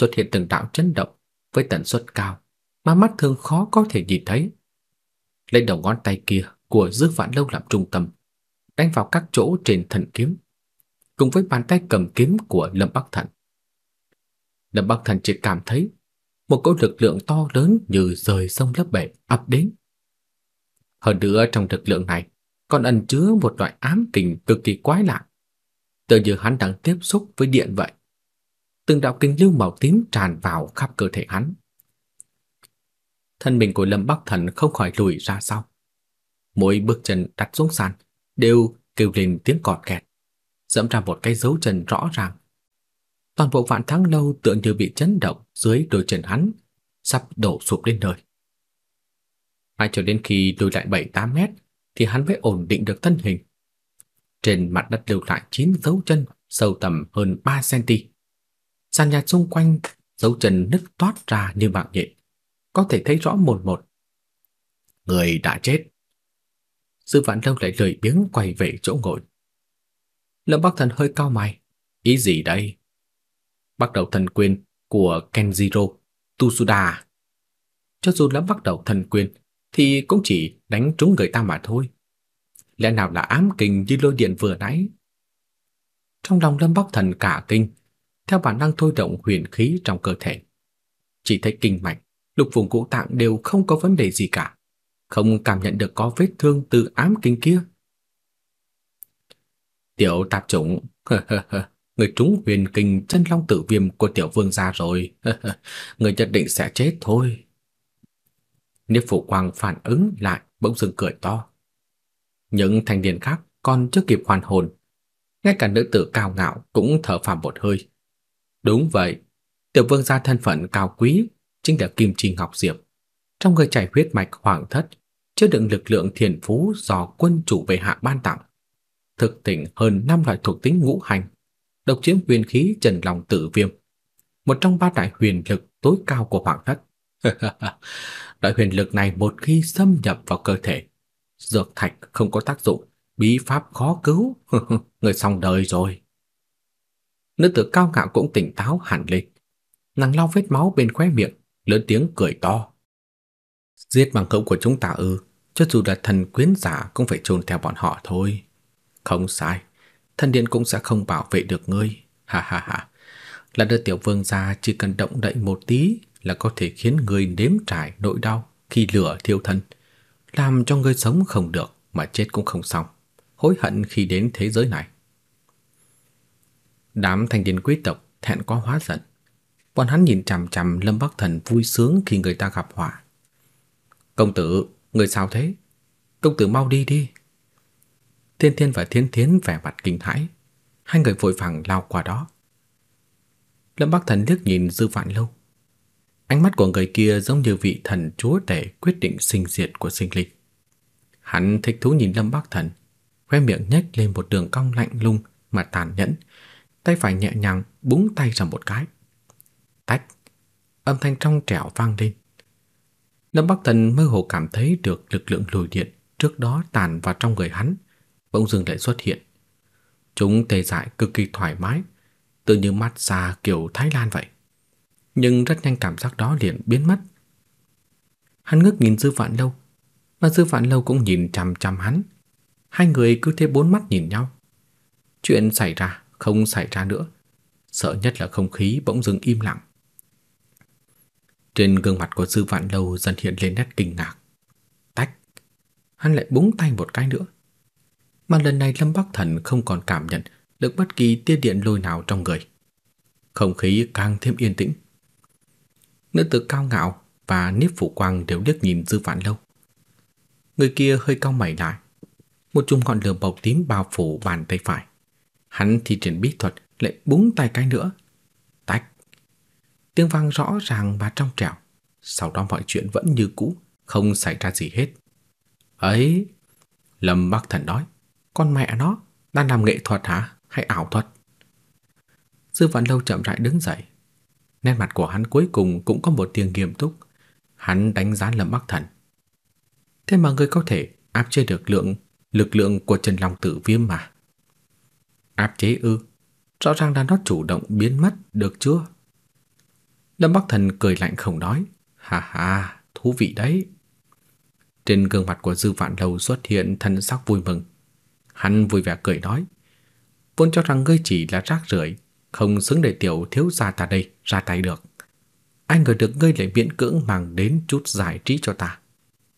S2: xuất hiện từng đạo chấn động với tần suất cao mà mắt thường khó có thể nhìn thấy. Lấy đầu ngón tay kia của Dư Vạn Lâu làm trung tâm, đánh vào các chỗ trên thần kiếm, cùng với bàn tay cầm kiếm của Lâm Bắc Thần. Lâm Bắc Thần chỉ cảm thấy một cỗ lực lượng to lớn như rời sông lấp bể ập đến. Hơn nữa trong lực lượng này còn ẩn chứa một loại ám kình cực kỳ quái lạ, tựa như hắn đang tiếp xúc với điện vậy. Từng đạo kinh lưu màu tím tràn vào khắp cơ thể hắn. Thân mình của Lâm Bắc Thần không khỏi lùi ra sau. Mỗi bước chân đặt xuống sàn đều kêu lên tiếng cọt kẹt, dẫm ra một cái dấu chân rõ ràng. Toàn bộ vạn thắng lâu tựa như bị chấn động dưới đôi chân hắn, sắp đổ sụp lên đời. Mãi cho đến khi lùi lại 7-8 mét thì hắn mới ổn định được thân hình. Trên mặt đất lưu lại 9 dấu chân sâu tầm hơn 3 cm. Sàn nhà xung quanh dấu chân nứt toát ra như mạng nhện, có thể thấy rõ một một. Người đã chết. Sư Vạn Lâu lại lười biếng quay về chỗ ngồi. Lâm Bắc Thần hơi cao mày, ý gì đây? Bắt đầu thần quyền của Kenjiro Tsuda. Cho dù là bắt đầu thần quyền thì cũng chỉ đánh trúng người ta mà thôi. Lẽ nào là ám kình như lôi điện vừa nãy? Trong lòng Lâm Bắc Thần cả kinh, theo bản năng thôi động huyền khí trong cơ thể. Chỉ thấy kinh mạch, lục vùng ngũ tạng đều không có vấn đề gì cả, không cảm nhận được có vết thương từ ám kinh kia. Tiểu tạp chủng, người trúng huyền kinh chân long tự viêm của tiểu vương gia rồi, người nhất định sẽ chết thôi. Niếp Phụ Quang phản ứng lại bỗng dưng cười to. Những thanh niên khác còn chưa kịp hoàn hồn, ngay cả nữ tử cao ngạo cũng thở phào một hơi. Đúng vậy, tiểu vương gia thân phận cao quý chính là Kim Chi Ngọc Diệp. Trong người chảy huyết mạch hoàng thất, chứa đựng lực lượng thiền phú do quân chủ về hạ ban tặng. Thực tỉnh hơn năm loại thuộc tính ngũ hành, độc chiếm huyền khí trần lòng tử viêm, một trong ba đại huyền lực tối cao của hoàng thất. [LAUGHS] đại huyền lực này một khi xâm nhập vào cơ thể, dược thạch không có tác dụng, bí pháp khó cứu, [LAUGHS] người xong đời rồi. Nữ tử cao ngạo cũng tỉnh táo hẳn lên. Nàng lau vết máu bên khóe miệng, lớn tiếng cười to. Giết bằng hữu của chúng ta ư, cho dù là thần quyến giả cũng phải chôn theo bọn họ thôi. Không sai, thần điện cũng sẽ không bảo vệ được ngươi. Ha ha ha. Là đứa tiểu vương gia chỉ cần động đậy một tí là có thể khiến người nếm trải nỗi đau khi lửa thiêu thân, làm cho người sống không được mà chết cũng không xong, hối hận khi đến thế giới này. Đám thanh niên quý tộc thẹn quá hóa giận. Bọn hắn nhìn chằm chằm Lâm Bắc Thần vui sướng khi người ta gặp họa. "Công tử, người sao thế? Công tử mau đi đi." Thiên Thiên và Thiên Thiến vẻ mặt kinh hãi, hai người vội vàng lao qua đó. Lâm Bắc Thần liếc nhìn Dư Vạn Lâu, Ánh mắt của người kia giống như vị thần chúa tể quyết định sinh diệt của sinh linh. Hắn thích thú nhìn Lâm Bắc Thần, khóe miệng nhếch lên một đường cong lạnh lùng mà tàn nhẫn, tay phải nhẹ nhàng búng tay ra một cái. Tách, âm thanh trong trẻo vang lên. Lâm Bắc Thần mơ hồ cảm thấy được lực lượng lùi điện trước đó tàn vào trong người hắn, bỗng dưng lại xuất hiện. Chúng tê dại cực kỳ thoải mái, tự như mát xa kiểu Thái Lan vậy nhưng rất nhanh cảm giác đó liền biến mất. Hắn ngước nhìn Dư Vạn Lâu, Mà Dư Vạn Lâu cũng nhìn chằm chằm hắn. Hai người cứ thế bốn mắt nhìn nhau. Chuyện xảy ra không xảy ra nữa. Sợ nhất là không khí bỗng dưng im lặng. Trên gương mặt của Dư Vạn Lâu dần hiện lên nét kinh ngạc. Tách, hắn lại búng tay một cái nữa. Mà lần này Lâm Bắc Thần không còn cảm nhận được bất kỳ tia điện lôi nào trong người. Không khí càng thêm yên tĩnh. Nữ tử cao ngạo và Niếp Phủ Quang đều liếc nhìn Dư Vạn Lâu. Người kia hơi cau mày lại. Một chùm ngọn lửa màu tím bao phủ bàn tay phải. Hắn thi triển bí thuật lại búng tay cái nữa. Tách. Tiếng vang rõ ràng và trong trẻo. Sau đó mọi chuyện vẫn như cũ, không xảy ra gì hết. Ấy, Lâm Bắc Thần nói, con mẹ nó, đang làm nghệ thuật hả? Hay ảo thuật? Dư Vạn Lâu chậm rãi đứng dậy. Nét mặt của hắn cuối cùng cũng có một tiếng nghiêm túc. Hắn đánh giá Lâm Bắc Thần. Thế mà người có thể áp chế được lượng lực lượng của Trần Long Tử Viêm mà. Áp chế ư? Rõ ràng là nó chủ động biến mất được chưa? Lâm Bắc Thần cười lạnh không nói. Hà hà, thú vị đấy. Trên gương mặt của Dư Vạn Lâu xuất hiện thân sắc vui mừng. Hắn vui vẻ cười nói. Vốn cho rằng ngươi chỉ là rác rưởi, không xứng để tiểu thiếu gia ta đây ra tay được. Anh ngờ được ngươi lại miễn cưỡng mang đến chút giải trí cho ta.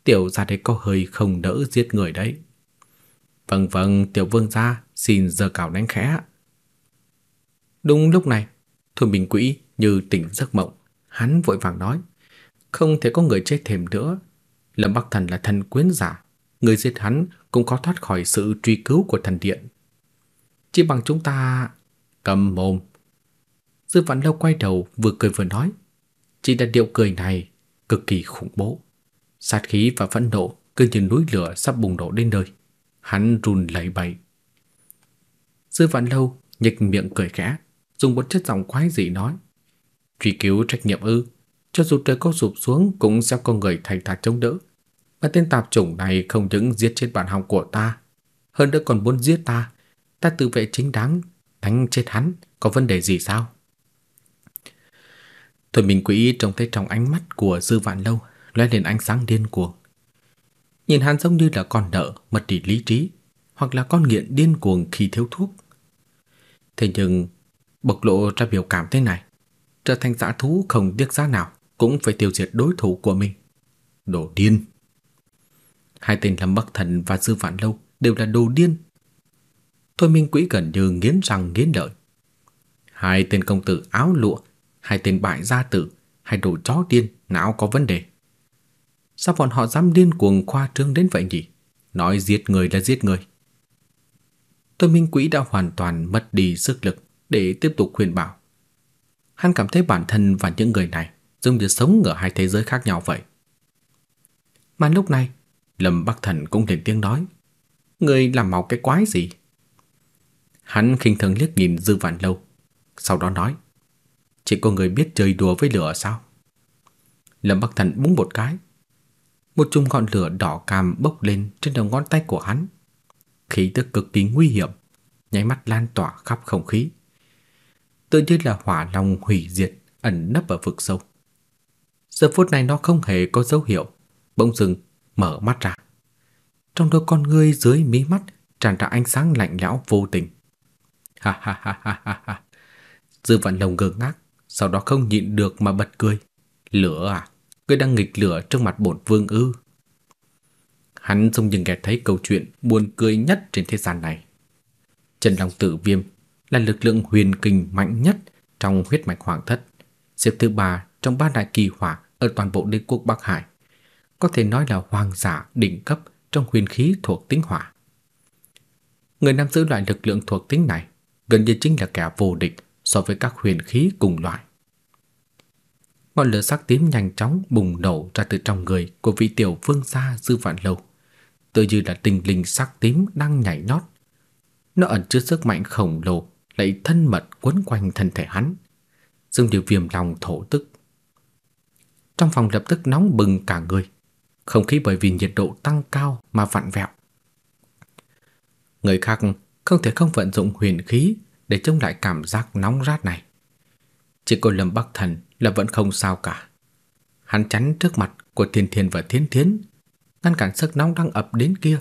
S2: Tiểu gia đây có hơi không đỡ giết người đấy. Vâng vâng, tiểu vương gia, xin giờ cào đánh khẽ. Đúng lúc này, Thuần Bình Quỹ như tỉnh giấc mộng, hắn vội vàng nói, không thể có người chết thêm nữa. Lâm Bắc Thần là thần quyến giả, người giết hắn cũng có thoát khỏi sự truy cứu của thần điện. Chỉ bằng chúng ta cầm mồm. Dư Vạn Lâu quay đầu vừa cười vừa nói, chỉ là điệu cười này cực kỳ khủng bố. Sát khí và phẫn nộ cứ như núi lửa sắp bùng nổ đến nơi. Hắn run lẩy bẩy. Dư Vạn Lâu nhếch miệng cười khẽ, dùng một chất giọng quái dị nói: "Truy cứu trách nhiệm ư? Cho dù trời có sụp xuống cũng sẽ có người thành thà chống đỡ. Mà tên tạp chủng này không những giết chết bạn học của ta, hơn nữa còn muốn giết ta, ta tự vệ chính đáng, đánh chết hắn, có vấn đề gì sao?" Thôi Minh quỹ trông thấy trong ánh mắt của Dư Vạn Lâu lóe lên ánh sáng điên cuồng. Nhìn hắn giống như là con nợ mất đi lý trí, hoặc là con nghiện điên cuồng khi thiếu thuốc. Thế nhưng, bộc lộ ra biểu cảm thế này, trở thành dã thú không tiếc giá nào cũng phải tiêu diệt đối thủ của mình. Đồ điên. Hai tên Lâm Bắc Thần và Dư Vạn Lâu đều là đồ điên. Thôi Minh Quỹ gần như nghiến răng nghiến lợi. Hai tên công tử áo lụa, hai tên bại gia tử, hai đồ chó điên, não có vấn đề. Sao bọn họ dám điên cuồng khoa trương đến vậy nhỉ? Nói giết người là giết người. Tôi Minh Quý đã hoàn toàn mất đi sức lực để tiếp tục khuyên bảo. Hắn cảm thấy bản thân và những người này giống như sống ở hai thế giới khác nhau vậy. Mà lúc này, Lâm Bắc Thần cũng lên tiếng nói, người làm màu cái quái gì? Hắn khinh thường liếc nhìn Dư Vạn Lâu, sau đó nói, chỉ có người biết chơi đùa với lửa sao? Lâm Bắc Thần búng một cái, một chùm ngọn lửa đỏ cam bốc lên trên đầu ngón tay của hắn. Khí tức cực kỳ nguy hiểm, nháy mắt lan tỏa khắp không khí. Tự như là hỏa long hủy diệt ẩn nấp ở vực sâu. Giờ phút này nó không hề có dấu hiệu, bỗng dưng mở mắt ra. Trong đôi con ngươi dưới mí mắt tràn ra ánh sáng lạnh lẽo vô tình. Ha ha ha ha ha ha. Dư Vạn Long ngơ ngác, sau đó không nhịn được mà bật cười. Lửa à? Ngươi đang nghịch lửa trước mặt bổn vương ư? Hắn không dừng nghe thấy câu chuyện buồn cười nhất trên thế gian này. Trần Long Tử Viêm là lực lượng huyền kinh mạnh nhất trong huyết mạch hoàng thất, xếp thứ ba trong ba đại kỳ hỏa ở toàn bộ đế quốc Bắc Hải, có thể nói là hoàng giả đỉnh cấp trong huyền khí thuộc tính hỏa. Người nắm giữ loại lực lượng thuộc tính này gần như chính là kẻ vô địch so với các huyền khí cùng loại. Ngọn lửa sắc tím nhanh chóng bùng nổ ra từ trong người của vị tiểu vương gia Dư Vạn Lâu, tự như là tinh linh sắc tím đang nhảy nhót. Nó ẩn chứa sức mạnh khổng lồ, lại thân mật quấn quanh thân thể hắn, dương điều viêm lòng thổ tức. Trong phòng lập tức nóng bừng cả người, không khí bởi vì nhiệt độ tăng cao mà vặn vẹo. Người khác không thể không vận dụng huyền khí để chống lại cảm giác nóng rát này. Chỉ có Lâm Bắc Thần là vẫn không sao cả. Hắn chắn trước mặt của Thiên Thiên và Thiên Thiến, ngăn cản sức nóng đang ập đến kia.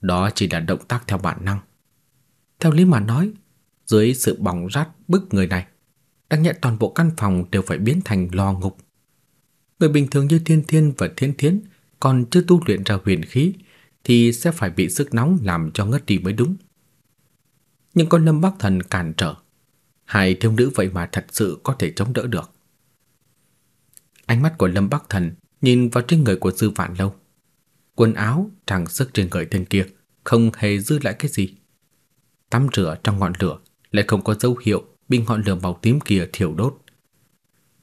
S2: Đó chỉ là động tác theo bản năng. Theo lý mà nói, dưới sự bỏng rát bức người này, đáng nhẽ toàn bộ căn phòng đều phải biến thành lò ngục. Người bình thường như Thiên Thiên và Thiên Thiến còn chưa tu luyện ra huyền khí thì sẽ phải bị sức nóng làm cho ngất đi mới đúng. Nhưng con Lâm Bắc Thần cản trở, hai thiếu nữ vậy mà thật sự có thể chống đỡ được. Ánh mắt của Lâm Bắc Thần nhìn vào trên người của Dư Vạn Lâu. Quần áo, trang sức trên người tên kia không hề dư lại cái gì. Tắm rửa trong ngọn lửa lại không có dấu hiệu bị ngọn lửa màu tím kia thiêu đốt.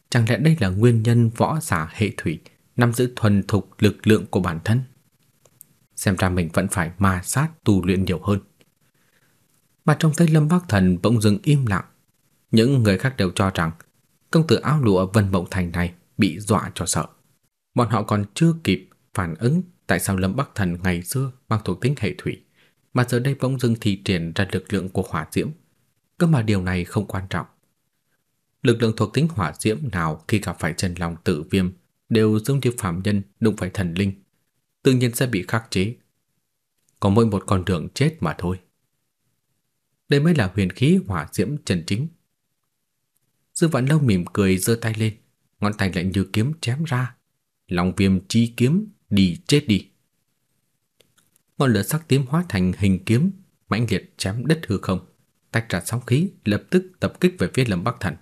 S2: Chẳng lẽ đây là nguyên nhân võ giả hệ thủy nắm giữ thuần thục lực lượng của bản thân? Xem ra mình vẫn phải ma sát tu luyện nhiều hơn. Mà trong tay Lâm Bắc Thần bỗng dừng im lặng. Những người khác đều cho rằng công tử áo lụa Vân Mộng Thành này bị dọa cho sợ. Bọn họ còn chưa kịp phản ứng tại sao Lâm Bắc Thần ngày xưa mang thuộc tính hệ thủy, mà giờ đây bỗng dưng thi triển ra lực lượng của hỏa diễm. Cơ mà điều này không quan trọng. Lực lượng thuộc tính hỏa diễm nào khi gặp phải chân lòng tự viêm đều giống như phạm nhân đụng phải thần linh, tự nhiên sẽ bị khắc chế. Có mỗi một con đường chết mà thôi. Đây mới là huyền khí hỏa diễm chân chính. Dư Vạn Lâu mỉm cười giơ tay lên, ngón tay lạnh như kiếm chém ra. Long viêm chi kiếm, đi chết đi. Ngọn lửa sắc tím hóa thành hình kiếm, mãnh liệt chém đất hư không, tách ra sóng khí, lập tức tập kích về phía Lâm Bắc Thần.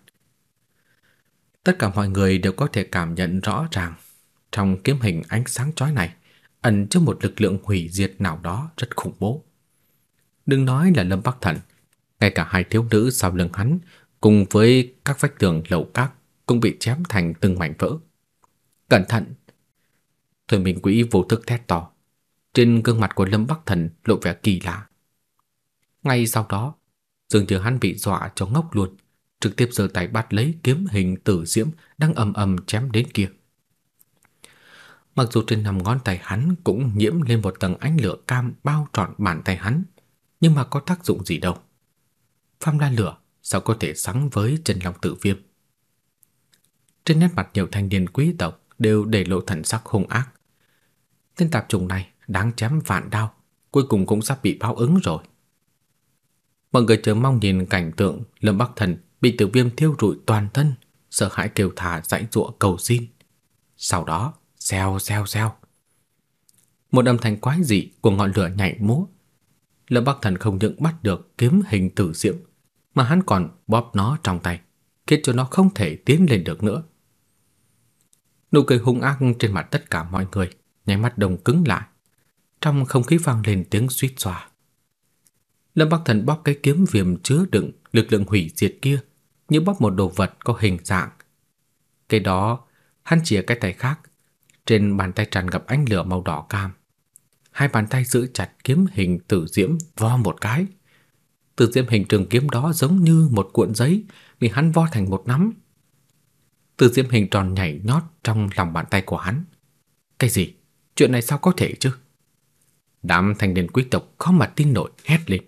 S2: Tất cả mọi người đều có thể cảm nhận rõ ràng, trong kiếm hình ánh sáng chói này ẩn chứa một lực lượng hủy diệt nào đó rất khủng bố. Đừng nói là Lâm Bắc Thần, ngay cả hai thiếu nữ sau lưng hắn cùng với các vách tường lầu các cũng bị chém thành từng mảnh vỡ. Cẩn thận! Thôi mình quỹ vô thức thét to. Trên gương mặt của Lâm Bắc Thần lộ vẻ kỳ lạ. Ngay sau đó, dường như hắn bị dọa cho ngốc luôn, trực tiếp giơ tay bắt lấy kiếm hình tử diễm đang ầm ầm chém đến kia. Mặc dù trên nằm ngón tay hắn cũng nhiễm lên một tầng ánh lửa cam bao trọn bàn tay hắn, nhưng mà có tác dụng gì đâu. Phàm la lửa sao có thể sánh với chân long tự viêm. Trên nét mặt nhiều thanh niên quý tộc đều để lộ thần sắc hung ác. Tên tạp trùng này đáng chém vạn đao, cuối cùng cũng sắp bị báo ứng rồi. Mọi người chờ mong nhìn cảnh tượng Lâm Bắc Thần bị tử viêm thiêu rụi toàn thân, sợ hãi kêu thả dãy dụa cầu xin. Sau đó, xèo xèo xèo. Một âm thanh quái dị của ngọn lửa nhảy múa. Lâm Bắc Thần không những bắt được kiếm hình tử diệm, mà hắn còn bóp nó trong tay, khiến cho nó không thể tiến lên được nữa. Nụ cười hung ác trên mặt tất cả mọi người nháy mắt đồng cứng lại. Trong không khí vang lên tiếng suýt xòa. Lâm Bắc Thần bóp cái kiếm viêm chứa đựng lực lượng hủy diệt kia như bóp một đồ vật có hình dạng. Cái đó, hắn chìa cái tay khác, trên bàn tay tràn ngập ánh lửa màu đỏ cam. Hai bàn tay giữ chặt kiếm hình tử diễm vo một cái. Tử diễm hình trường kiếm đó giống như một cuộn giấy bị hắn vo thành một nắm từ diễm hình tròn nhảy nhót trong lòng bàn tay của hắn. Cái gì? Chuyện này sao có thể chứ? Đám thanh niên quý tộc khó mà tin nổi hét lên.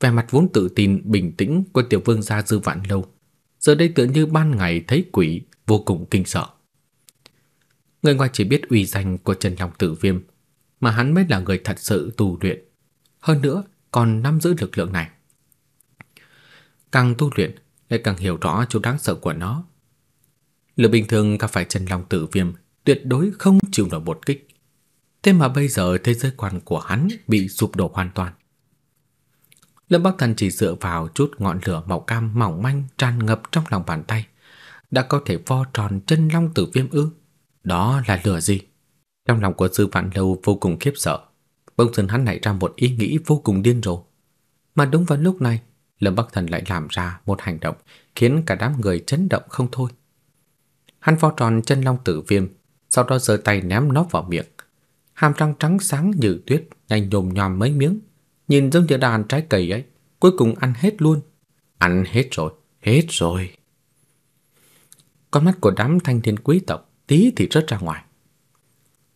S2: Vẻ mặt vốn tự tin bình tĩnh của tiểu vương gia dư vạn lâu, giờ đây tựa như ban ngày thấy quỷ, vô cùng kinh sợ. Người ngoài chỉ biết uy danh của Trần Long Tử Viêm, mà hắn mới là người thật sự tu luyện, hơn nữa còn nắm giữ lực lượng này. Càng tu luyện, lại càng hiểu rõ chỗ đáng sợ của nó. Lửa bình thường gặp phải chân Long Tử Viêm tuyệt đối không chịu nổi một kích. Thế mà bây giờ thế giới quan của hắn bị sụp đổ hoàn toàn. Lâm Bắc Thần chỉ dựa vào chút ngọn lửa màu cam mỏng manh tràn ngập trong lòng bàn tay, đã có thể vo tròn chân long tử viêm ư? Đó là lửa gì? Trong lòng của Sư Vạn Lâu vô cùng khiếp sợ, bỗng dưng hắn nảy ra một ý nghĩ vô cùng điên rồ. Mà đúng vào lúc này, Lâm Bắc Thần lại làm ra một hành động khiến cả đám người chấn động không thôi. Hắn vo tròn chân long tử viêm, sau đó giơ tay ném nó vào miệng. Hàm răng trắng sáng như tuyết, nhanh nhồm nhòm mấy miếng, nhìn giống như đàn trái cây ấy, cuối cùng ăn hết luôn. Ăn hết rồi, hết rồi. Con mắt của đám thanh thiên quý tộc tí thì rớt ra ngoài.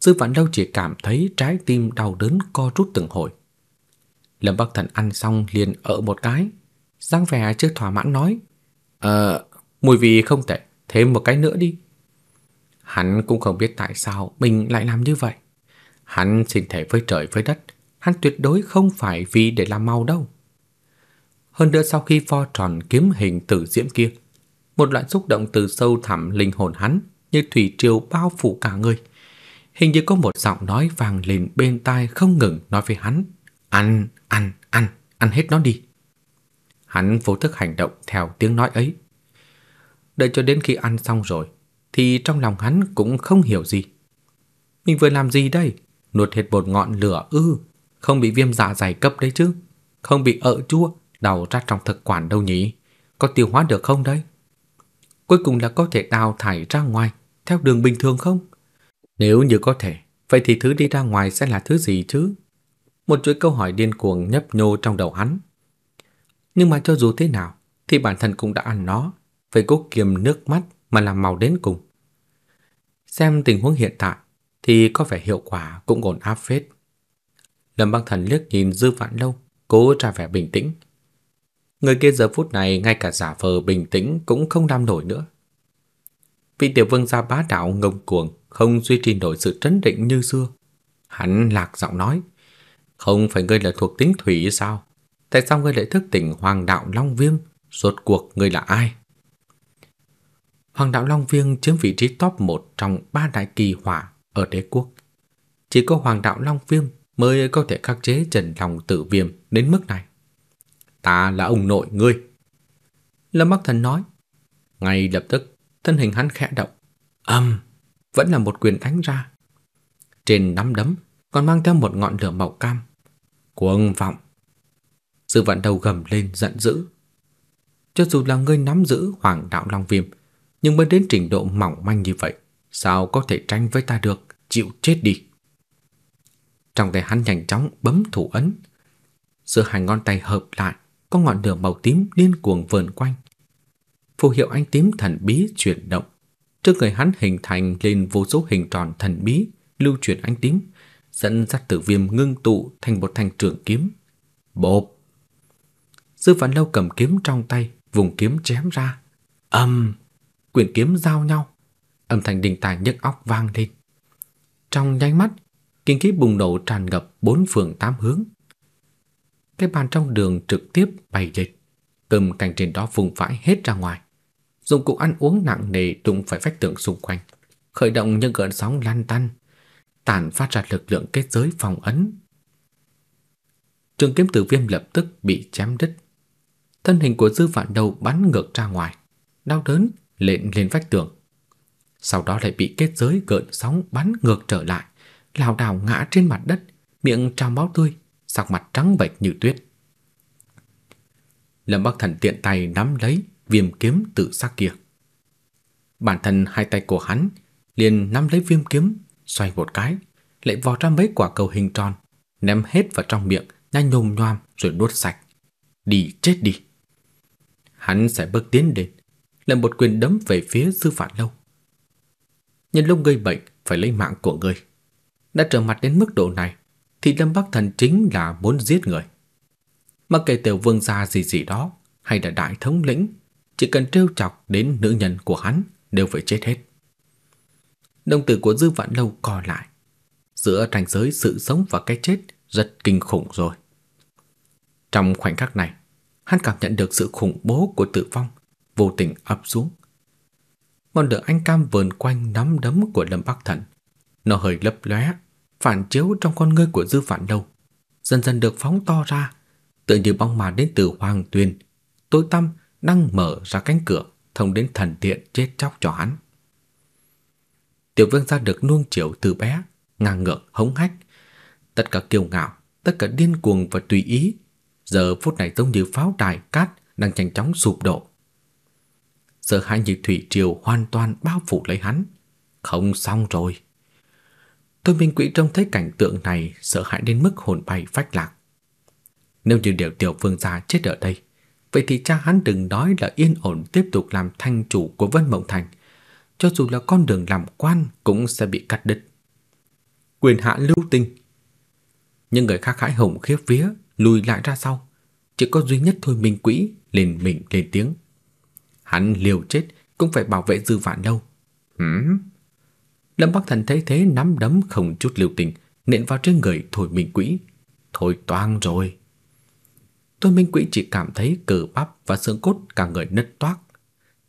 S2: Sư Vạn Lâu chỉ cảm thấy trái tim đau đớn co rút từng hồi. Lâm Bắc Thần ăn xong liền ở một cái, Giang vẻ chưa thỏa mãn nói: "Ờ, mùi vị không tệ, thêm một cái nữa đi." Hắn cũng không biết tại sao mình lại làm như vậy. Hắn xin thể với trời với đất, hắn tuyệt đối không phải vì để làm mau đâu. Hơn nữa sau khi pho tròn kiếm hình tử diễm kia, một loại xúc động từ sâu thẳm linh hồn hắn như thủy triều bao phủ cả người. Hình như có một giọng nói vang lên bên tai không ngừng nói với hắn, "Ăn, ăn, ăn, ăn hết nó đi." Hắn vô thức hành động theo tiếng nói ấy. Đợi cho đến khi ăn xong rồi, thì trong lòng hắn cũng không hiểu gì. Mình vừa làm gì đây? Nuốt hết một ngọn lửa ư? Không bị viêm dạ dày cấp đấy chứ? Không bị ợ chua, đau ra trong thực quản đâu nhỉ? Có tiêu hóa được không đấy? Cuối cùng là có thể đào thải ra ngoài theo đường bình thường không? Nếu như có thể, vậy thì thứ đi ra ngoài sẽ là thứ gì chứ? Một chuỗi câu hỏi điên cuồng nhấp nhô trong đầu hắn. Nhưng mà cho dù thế nào, thì bản thân cũng đã ăn nó, phải cố kiềm nước mắt mà làm màu đến cùng. Xem tình huống hiện tại thì có vẻ hiệu quả cũng ổn áp phết. Lâm Băng Thần liếc nhìn Dư Vạn Lâu, cố ra vẻ bình tĩnh. Người kia giờ phút này ngay cả giả vờ bình tĩnh cũng không làm nổi nữa. Vị tiểu vương gia bá đạo ngông cuồng, không duy trì nổi sự trấn định như xưa. Hắn lạc giọng nói, không phải ngươi là thuộc tính thủy sao? Tại sao ngươi lại thức tỉnh hoàng đạo Long Viêm? Rốt cuộc ngươi là ai? Hoàng đạo Long Viêm chiếm vị trí top 1 trong ba đại kỳ hỏa ở đế quốc. Chỉ có Hoàng đạo Long Viêm mới có thể khắc chế Trần Long Tự Viêm đến mức này. Ta là ông nội ngươi. Lâm Bắc Thần nói. Ngay lập tức, thân hình hắn khẽ động. Âm, vẫn là một quyền đánh ra. Trên nắm đấm còn mang theo một ngọn lửa màu cam. Cuồng vọng. Sư vạn đầu gầm lên giận dữ. Cho dù là ngươi nắm giữ Hoàng đạo Long Viêm, nhưng mới đến trình độ mỏng manh như vậy, sao có thể tranh với ta được, chịu chết đi. Trong tay hắn nhanh chóng bấm thủ ấn, giữa hai ngón tay hợp lại, có ngọn lửa màu tím điên cuồng vờn quanh. Phù hiệu ánh tím thần bí chuyển động, trước người hắn hình thành lên vô số hình tròn thần bí lưu chuyển ánh tím, dẫn dắt tử viêm ngưng tụ thành một thanh trường kiếm. Bộp! Dư phản Lâu cầm kiếm trong tay, vùng kiếm chém ra. Âm! quyển kiếm giao nhau, âm thanh đình tài nhức óc vang lên. Trong nháy mắt, kinh khí bùng nổ tràn ngập bốn phương tám hướng. Cái bàn trong đường trực tiếp bay dịch, cơm canh trên đó vùng vãi hết ra ngoài. Dụng cụ ăn uống nặng nề đụng phải vách tường xung quanh, khởi động những gợn sóng lan tăn, tản phát ra lực lượng kết giới phòng ấn. Trường kiếm tử viêm lập tức bị chém đứt. Thân hình của dư vạn đầu bắn ngược ra ngoài, đau đớn lện lên vách tường. Sau đó lại bị kết giới gợn sóng bắn ngược trở lại, lảo đảo ngã trên mặt đất, miệng trào máu tươi, sắc mặt trắng bệch như tuyết. Lâm Bắc Thần tiện tay nắm lấy viêm kiếm tự sắc kia. Bản thân hai tay của hắn liền nắm lấy viêm kiếm, xoay một cái, lại vò ra mấy quả cầu hình tròn, ném hết vào trong miệng, nhanh nhồm nhoam rồi nuốt sạch. Đi chết đi. Hắn sẽ bước tiến đến, là một quyền đấm về phía Sư Phản Lâu. Nhân lúc gây bệnh phải lấy mạng của ngươi Đã trở mặt đến mức độ này thì Lâm Bắc Thần chính là muốn giết người. Mặc kệ tiểu vương gia gì gì đó hay là đại thống lĩnh, chỉ cần trêu chọc đến nữ nhân của hắn đều phải chết hết. Đồng tử của Dư Vạn Lâu co lại. Giữa ranh giới sự sống và cái chết rất kinh khủng rồi. Trong khoảnh khắc này, hắn cảm nhận được sự khủng bố của tử vong vô tình ập xuống. Ngọn lửa anh cam vờn quanh nắm đấm của Lâm Bắc Thần. Nó hơi lấp lóe, phản chiếu trong con ngươi của Dư Phản đầu. dần dần được phóng to ra, tựa như bóng ma đến từ hoàng tuyền, tối tăm đang mở ra cánh cửa thông đến thần điện chết chóc cho hắn. Tiểu Vương gia được nuông chiều từ bé, ngang ngược hống hách, tất cả kiêu ngạo, tất cả điên cuồng và tùy ý, giờ phút này giống như pháo đài cát đang nhanh chóng sụp đổ sợ hãi như thủy triều hoàn toàn bao phủ lấy hắn. Không xong rồi. Tôi Minh Quỷ trông thấy cảnh tượng này sợ hãi đến mức hồn bay phách lạc. Nếu như điều tiểu vương gia chết ở đây, vậy thì cha hắn đừng nói là yên ổn tiếp tục làm thanh chủ của Vân Mộng Thành, cho dù là con đường làm quan cũng sẽ bị cắt đứt. Quyền hạ lưu tinh. những người khác hãi hùng khiếp vía, lùi lại ra sau. Chỉ có duy nhất thôi Minh Quỷ lên mình lên tiếng. Hắn liều chết cũng phải bảo vệ Dư Vạn Lâu. Hửm? Lâm Bắc Thần thấy thế nắm đấm không chút lưu tình, nện vào trên người Thôi Minh Quỹ. Thôi toang rồi. Thôi Minh Quỹ chỉ cảm thấy cơ bắp và xương cốt cả người nứt toác,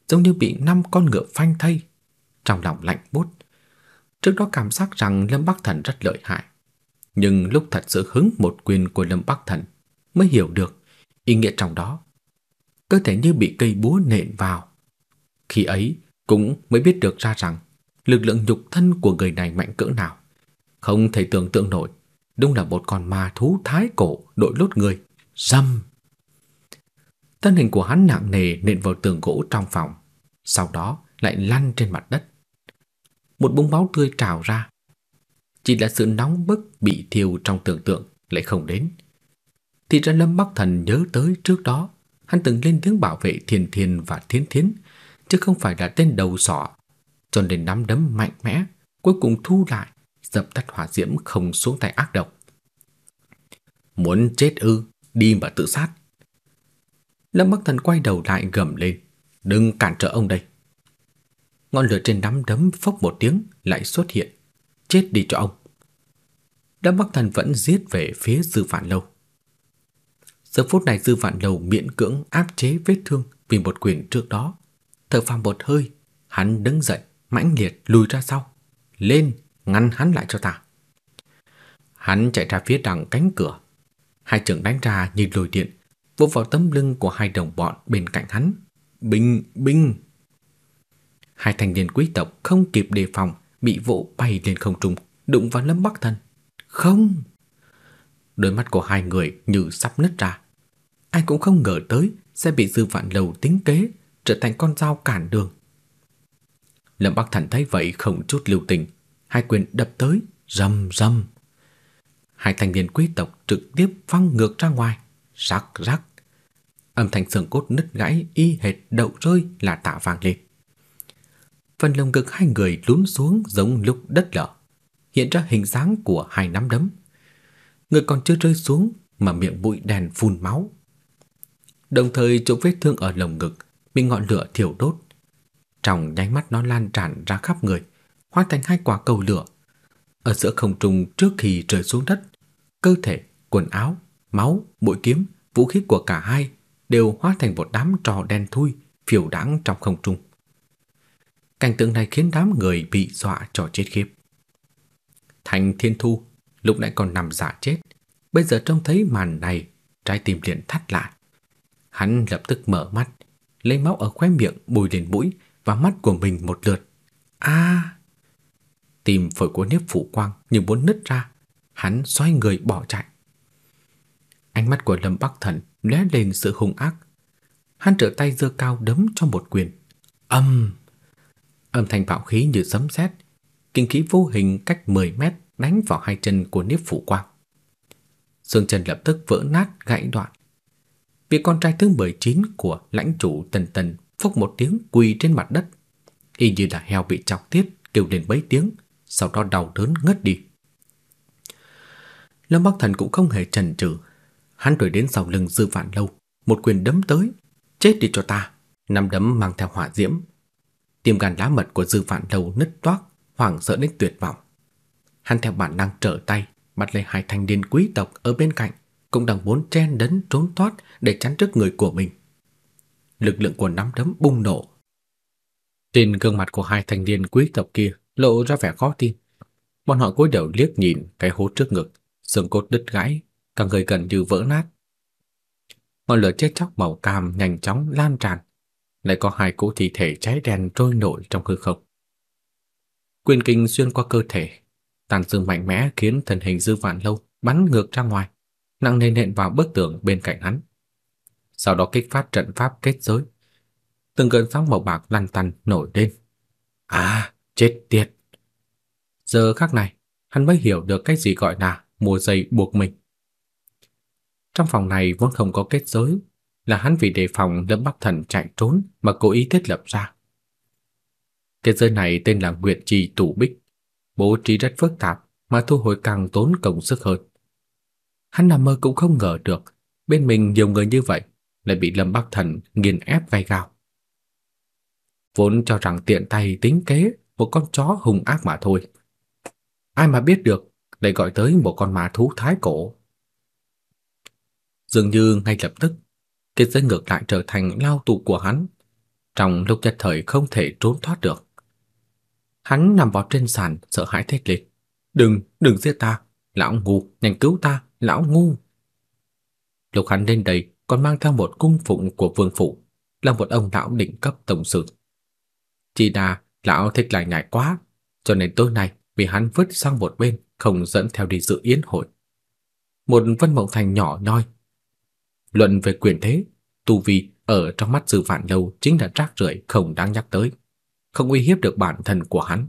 S2: giống như bị năm con ngựa phanh thây. Trong lòng lạnh buốt. Trước đó cảm giác rằng Lâm Bắc Thần rất lợi hại, nhưng lúc thật sự hứng một quyền của Lâm Bắc Thần mới hiểu được ý nghĩa trong đó. Cơ thể như bị cây búa nện vào. Khi ấy cũng mới biết được ra rằng lực lượng nhục thân của người này mạnh cỡ nào. Không thể tưởng tượng nổi, đúng là một con ma thú thái cổ đội lốt người, rầm. Thân hình của hắn nặng nề nện vào tường gỗ trong phòng, sau đó lại lăn trên mặt đất. Một búng máu tươi trào ra. Chỉ là sự nóng bức bị thiêu trong tưởng tượng lại không đến. Thì ra Lâm Bắc Thần nhớ tới trước đó, hắn từng lên tiếng bảo vệ Thiên Thiên và Thiên Thiến, chứ không phải là tên đầu sỏ cho nên nắm đấm mạnh mẽ, cuối cùng thu lại, dập tắt hỏa diễm không xuống tay ác độc. Muốn chết ư, đi mà tự sát. Lâm Bắc Thần quay đầu lại gầm lên, đừng cản trở ông đây. Ngọn lửa trên nắm đấm phốc một tiếng lại xuất hiện, chết đi cho ông. đám Bắc Thần vẫn giết về phía Dư Vạn Lâu. Giờ phút này Dư Vạn Lâu miễn cưỡng áp chế vết thương vì một quyền trước đó, thở phào một hơi, hắn đứng dậy, mãnh liệt lùi ra sau. Lên, ngăn hắn lại cho ta. Hắn chạy ra phía đằng cánh cửa. Hai trường đánh ra như lôi điện, vỗ vào tấm lưng của hai đồng bọn bên cạnh hắn. Binh, binh! Hai thanh niên quý tộc không kịp đề phòng, bị vỗ bay lên không trung, đụng vào Lâm Bắc Thần. Không! Đôi mắt của hai người như sắp nứt ra. Ai cũng không ngờ tới sẽ bị dư vạn lầu tính kế, trở thành con dao cản đường. Lâm Bắc Thần thấy vậy không chút lưu tình, hai quyền đập tới, rầm rầm. Hai thanh niên quý tộc trực tiếp văng ngược ra ngoài, rắc rắc. Âm thanh xương cốt nứt gãy y hệt đậu rơi là tạ vang lên. Phần lồng ngực hai người lún xuống giống lúc đất lở, hiện ra hình dáng của hai nắm đấm. Người còn chưa rơi xuống mà miệng bụi đèn phun máu. Đồng thời chỗ vết thương ở lồng ngực bị ngọn lửa thiêu đốt, trong nháy mắt nó lan tràn ra khắp người, hóa thành hai quả cầu lửa. Ở giữa không trung trước khi rơi xuống đất, cơ thể, quần áo, máu, mũi kiếm, vũ khí của cả hai đều hóa thành một đám trò đen thui phiêu đãng trong không trung. Cảnh tượng này khiến đám người bị dọa cho chết khiếp. Thành Thiên Thu lúc nãy còn nằm giả chết, bây giờ trông thấy màn này, trái tim liền thắt lại. Hắn lập tức mở mắt, lấy máu ở khóe miệng bùi lên mũi và mắt của mình một lượt. A! Tim phổi của Niếp Phủ Quang như muốn nứt ra, hắn xoay người bỏ chạy. Ánh mắt của Lâm Bắc Thần lóe lên sự hung ác. Hắn trở tay giơ cao đấm cho một quyền. Âm! Âm thanh bạo khí như sấm sét, kinh khí vô hình cách 10 mét đánh vào hai chân của Niếp Phụ Quang. Xương chân lập tức vỡ nát gãy đoạn. Vị con trai thứ 19 của lãnh chủ Tần Tần phốc một tiếng quỳ trên mặt đất. Y như là heo bị chọc tiết, kêu lên mấy tiếng, sau đó đau đớn ngất đi. Lâm Bắc Thần cũng không hề chần chừ, hắn đuổi đến sau lưng Dư Vạn Lâu, một quyền đấm tới, chết đi cho ta, năm đấm mang theo hỏa diễm. Tim gan lá mật của Dư Vạn Lâu nứt toác, hoảng sợ đến tuyệt vọng. Hắn theo bản năng trở tay, bắt lấy hai thanh niên quý tộc ở bên cạnh, cũng đang muốn chen đấn trốn thoát để chắn trước người của mình lực lượng của nắm đấm bùng nổ. Trên gương mặt của hai thanh niên quý tộc kia lộ ra vẻ khó tin. Bọn họ cúi đầu liếc nhìn cái hố trước ngực, xương cốt đứt gãy, cả người gần như vỡ nát. Ngọn lửa chết chóc màu cam nhanh chóng lan tràn, lại có hai cỗ thi thể cháy đen trôi nổi trong hư không. Quyền kinh xuyên qua cơ thể, tàn dư mạnh mẽ khiến thân hình dư vạn lâu bắn ngược ra ngoài, nặng nề nện vào bức tường bên cạnh hắn sau đó kích phát trận pháp kết giới. Từng cơn sóng màu bạc lăn tăn nổi lên. À, chết tiệt. Giờ khắc này, hắn mới hiểu được cái gì gọi là mùa dây buộc mình. Trong phòng này vốn không có kết giới, là hắn vì đề phòng Lâm Bắc Thần chạy trốn mà cố ý thiết lập ra. Thế giới này tên là Nguyệt Trì Tủ Bích, bố trí rất phức tạp mà thu hồi càng tốn công sức hơn. Hắn nằm mơ cũng không ngờ được bên mình nhiều người như vậy, lại bị Lâm Bắc Thần nghiền ép gay gao. Vốn cho rằng tiện tay tính kế một con chó hung ác mà thôi. Ai mà biết được, lại gọi tới một con ma thú thái cổ. Dường như ngay lập tức, kết giới ngược lại trở thành lao tù của hắn, trong lúc nhất thời không thể trốn thoát được. Hắn nằm vào trên sàn, sợ hãi thét lên. Đừng, đừng giết ta, lão ngu, nhanh cứu ta, lão ngu. Lúc hắn lên đây còn mang theo một cung phụng của vương phủ, là một ông lão đỉnh cấp tổng sự. Chỉ đà lão thích lại nhảy quá, cho nên tối nay bị hắn vứt sang một bên, không dẫn theo đi dự yến hội. Một Vân Mộng Thành nhỏ nhoi. Luận về quyền thế, tu vi ở trong mắt Dư Vạn Lâu chính là rác rưởi không đáng nhắc tới, không uy hiếp được bản thân của hắn.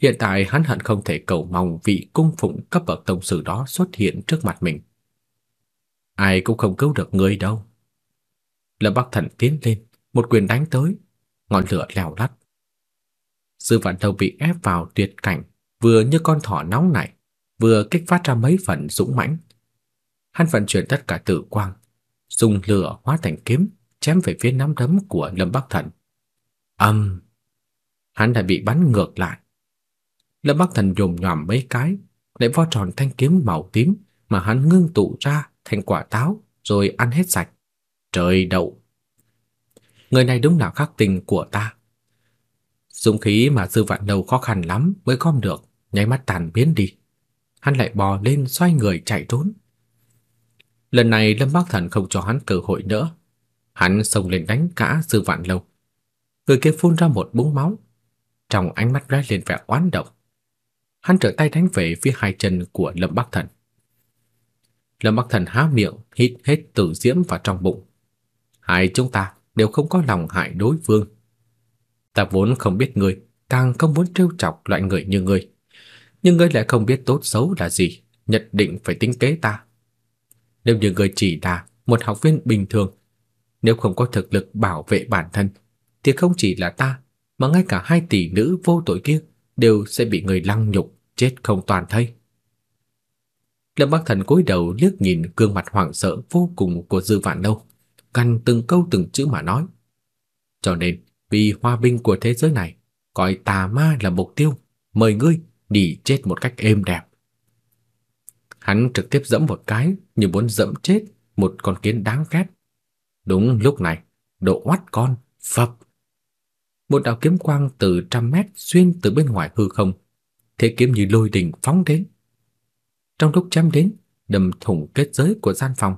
S2: Hiện tại hắn hận không thể cầu mong vị cung phụng cấp bậc tông sư đó xuất hiện trước mặt mình. Ai cũng không cứu được người đâu. Lâm Bắc Thần tiến lên, một quyền đánh tới, ngọn lửa lèo lắt. Sư Vạn đầu bị ép vào tuyệt cảnh, vừa như con thỏ nóng nảy, vừa kích phát ra mấy phần dũng mãnh. Hắn vận chuyển tất cả tự quang, dùng lửa hóa thành kiếm, chém về phía nắm đấm của Lâm Bắc Thần. Âm! Hắn đã bị bắn ngược lại. Lâm Bắc Thần dùng nhòm mấy cái, lại vo tròn thanh kiếm màu tím mà hắn ngưng tụ ra thành quả táo rồi ăn hết sạch. Trời đậu! Người này đúng là khắc tình của ta. Dung khí mà Dư Vạn Đầu khó khăn lắm mới gom được, nháy mắt tàn biến đi. Hắn lại bò lên xoay người chạy trốn. Lần này Lâm Bắc Thần không cho hắn cơ hội nữa. Hắn xông lên đánh cả Dư Vạn Lâu. Người kia phun ra một búng máu, trong ánh mắt lóe lên vẻ oán độc. Hắn trở tay đánh về phía hai chân của Lâm Bắc Thần. Lâm Bắc Thần há miệng, hít hết tử diễm vào trong bụng. Hai chúng ta đều không có lòng hại đối phương. Ta vốn không biết ngươi, càng không muốn trêu chọc loại người như ngươi. Nhưng ngươi lại không biết tốt xấu là gì, nhất định phải tính kế ta. Nếu như ngươi chỉ là một học viên bình thường, nếu không có thực lực bảo vệ bản thân, thì không chỉ là ta, mà ngay cả hai tỷ nữ vô tội kia đều sẽ bị người lăng nhục, chết không toàn thây. Lâm Bắc Thần cúi đầu liếc nhìn gương mặt hoảng sợ vô cùng của Dư Vạn Lâu, căn từng câu từng chữ mà nói. Cho nên, vì hòa bình của thế giới này, coi tà ma là mục tiêu, mời ngươi đi chết một cách êm đẹp. Hắn trực tiếp giẫm một cái như muốn dẫm chết một con kiến đáng ghét. Đúng lúc này, độ oát con, phập. Một đạo kiếm quang từ trăm mét xuyên từ bên ngoài hư không, thế kiếm như lôi đình phóng đến. Trong lúc chém đến, đâm thủng kết giới của gian phòng,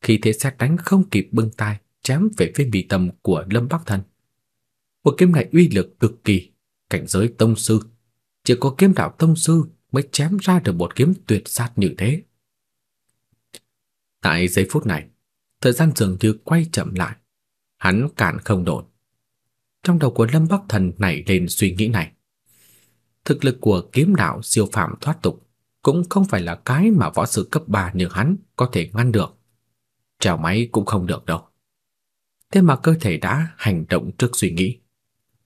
S2: khi thế xét đánh không kịp bưng tay, chém về phía bị tâm của Lâm Bắc Thần. Một kiếm này uy lực cực kỳ, cảnh giới tông sư, chỉ có kiếm đạo tông sư mới chém ra được một kiếm tuyệt sát như thế. Tại giây phút này, thời gian dường như quay chậm lại, hắn cản không nổi. Trong đầu của Lâm Bắc Thần nảy lên suy nghĩ này. Thực lực của kiếm đạo siêu phạm thoát tục cũng không phải là cái mà võ sư cấp 3 như hắn có thể ngăn được. Trèo máy cũng không được đâu. Thế mà cơ thể đã hành động trước suy nghĩ.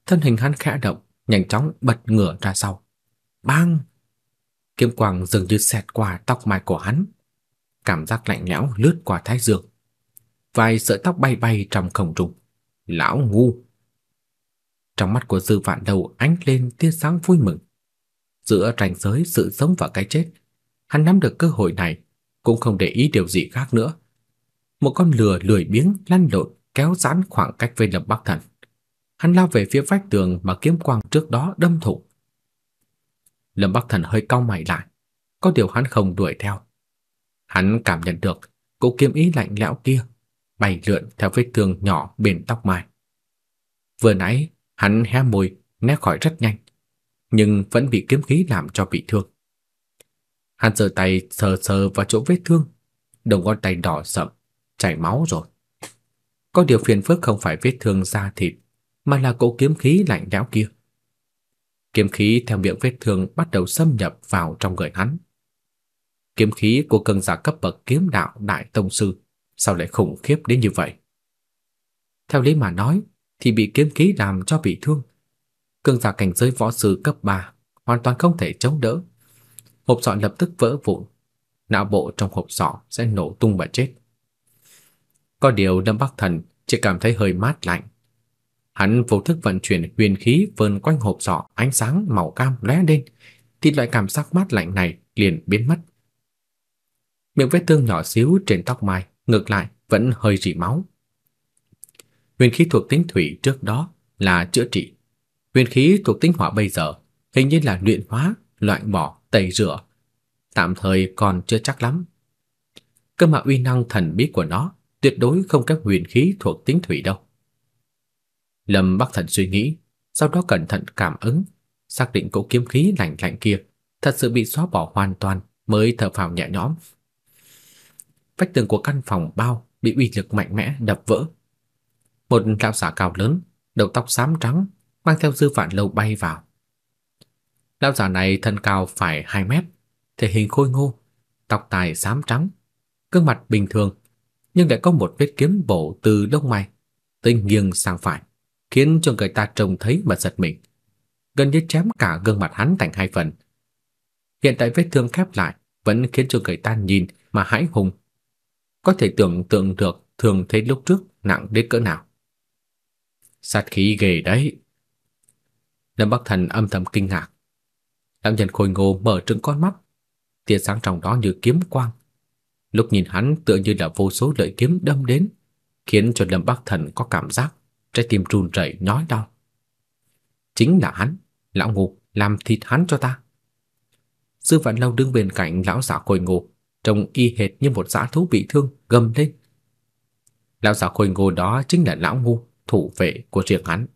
S2: Thân hình hắn khẽ động, nhanh chóng bật ngửa ra sau. Bang! Kiếm quang dường như xẹt qua tóc mai của hắn. Cảm giác lạnh lẽo lướt qua thái dương. Vài sợi tóc bay bay trong không trung. Lão ngu! Trong mắt của Dư Vạn Đầu ánh lên tia sáng vui mừng. Giữa ranh giới sự sống và cái chết, hắn nắm được cơ hội này, cũng không để ý điều gì khác nữa. Một con lừa lười biếng lăn lộn kéo giãn khoảng cách với Lâm Bắc Thần. Hắn lao về phía vách tường mà kiếm quang trước đó đâm thủng. Lâm Bắc Thần hơi cau mày lại, có điều hắn không đuổi theo. Hắn cảm nhận được cỗ kiếm ý lạnh lẽo kia bay lượn theo vết thương nhỏ bên tóc mai. Vừa nãy, hắn hé môi né khỏi rất nhanh, nhưng vẫn bị kiếm khí làm cho bị thương. Hắn giơ tay sờ sờ vào chỗ vết thương, đầu ngón tay đỏ sậm, chảy máu rồi. Có điều phiền phức không phải vết thương da thịt, mà là cỗ kiếm khí lạnh lẽo kia. Kiếm khí theo miệng vết thương bắt đầu xâm nhập vào trong người hắn. Kiếm khí của cường giả cấp bậc kiếm đạo đại tông sư sao lại khủng khiếp đến như vậy? Theo lý mà nói thì bị kiếm khí làm cho bị thương. Cường giả cảnh giới võ sư cấp 3 hoàn toàn không thể chống đỡ. Hộp sọ lập tức vỡ vụn, não bộ trong hộp sọ sẽ nổ tung và chết. Có điều Lâm Bắc Thần chỉ cảm thấy hơi mát lạnh. Hắn vô thức vận chuyển huyền khí vờn quanh hộp sọ, ánh sáng màu cam lóe lên, thì loại cảm giác mát lạnh này liền biến mất. Miệng vết thương nhỏ xíu trên tóc mai ngược lại vẫn hơi rỉ máu. Huyền khí thuộc tính thủy trước đó là chữa trị. Huyền khí thuộc tính hỏa bây giờ hình như là luyện hóa, loại bỏ, tẩy rửa. Tạm thời còn chưa chắc lắm. Cơ mà uy năng thần bí của nó tuyệt đối không kém huyền khí thuộc tính thủy đâu. Lâm Bắc Thần suy nghĩ, sau đó cẩn thận cảm ứng, xác định cỗ kiếm khí lạnh lạnh kia thật sự bị xóa bỏ hoàn toàn mới thở phào nhẹ nhõm. Vách tường của căn phòng bao bị uy lực mạnh mẽ đập vỡ. Một lão giả cao lớn, đầu tóc xám trắng, mang theo dư vạn lâu bay vào. Lão giả này thân cao phải 2 mét, thể hình khôi ngô, tóc tai xám trắng, gương mặt bình thường, nhưng lại có một vết kiếm bổ từ lông mày tới nghiêng sang phải, khiến cho người ta trông thấy mà giật mình. Gần như chém cả gương mặt hắn thành hai phần. Hiện tại vết thương khép lại vẫn khiến cho người ta nhìn mà hãi hùng. Có thể tưởng tượng được thường thấy lúc trước nặng đến cỡ nào. Sát khí ghê đấy. Lâm Bắc Thần âm thầm kinh ngạc. Lão nhân khôi ngô mở trừng con mắt, tia sáng trong đó như kiếm quang. Lúc nhìn hắn tựa như là vô số lợi kiếm đâm đến, khiến cho Lâm Bắc Thần có cảm giác trái tim run rẩy nhói đau. Chính là hắn, lão ngô làm thịt hắn cho ta. Sư Vạn Lâu đứng bên cạnh lão giả khôi ngô, trông y hệt như một dã thú bị thương, gầm lên. Lão giả khôi ngô đó chính là lão ngu, thủ vệ của riêng hắn.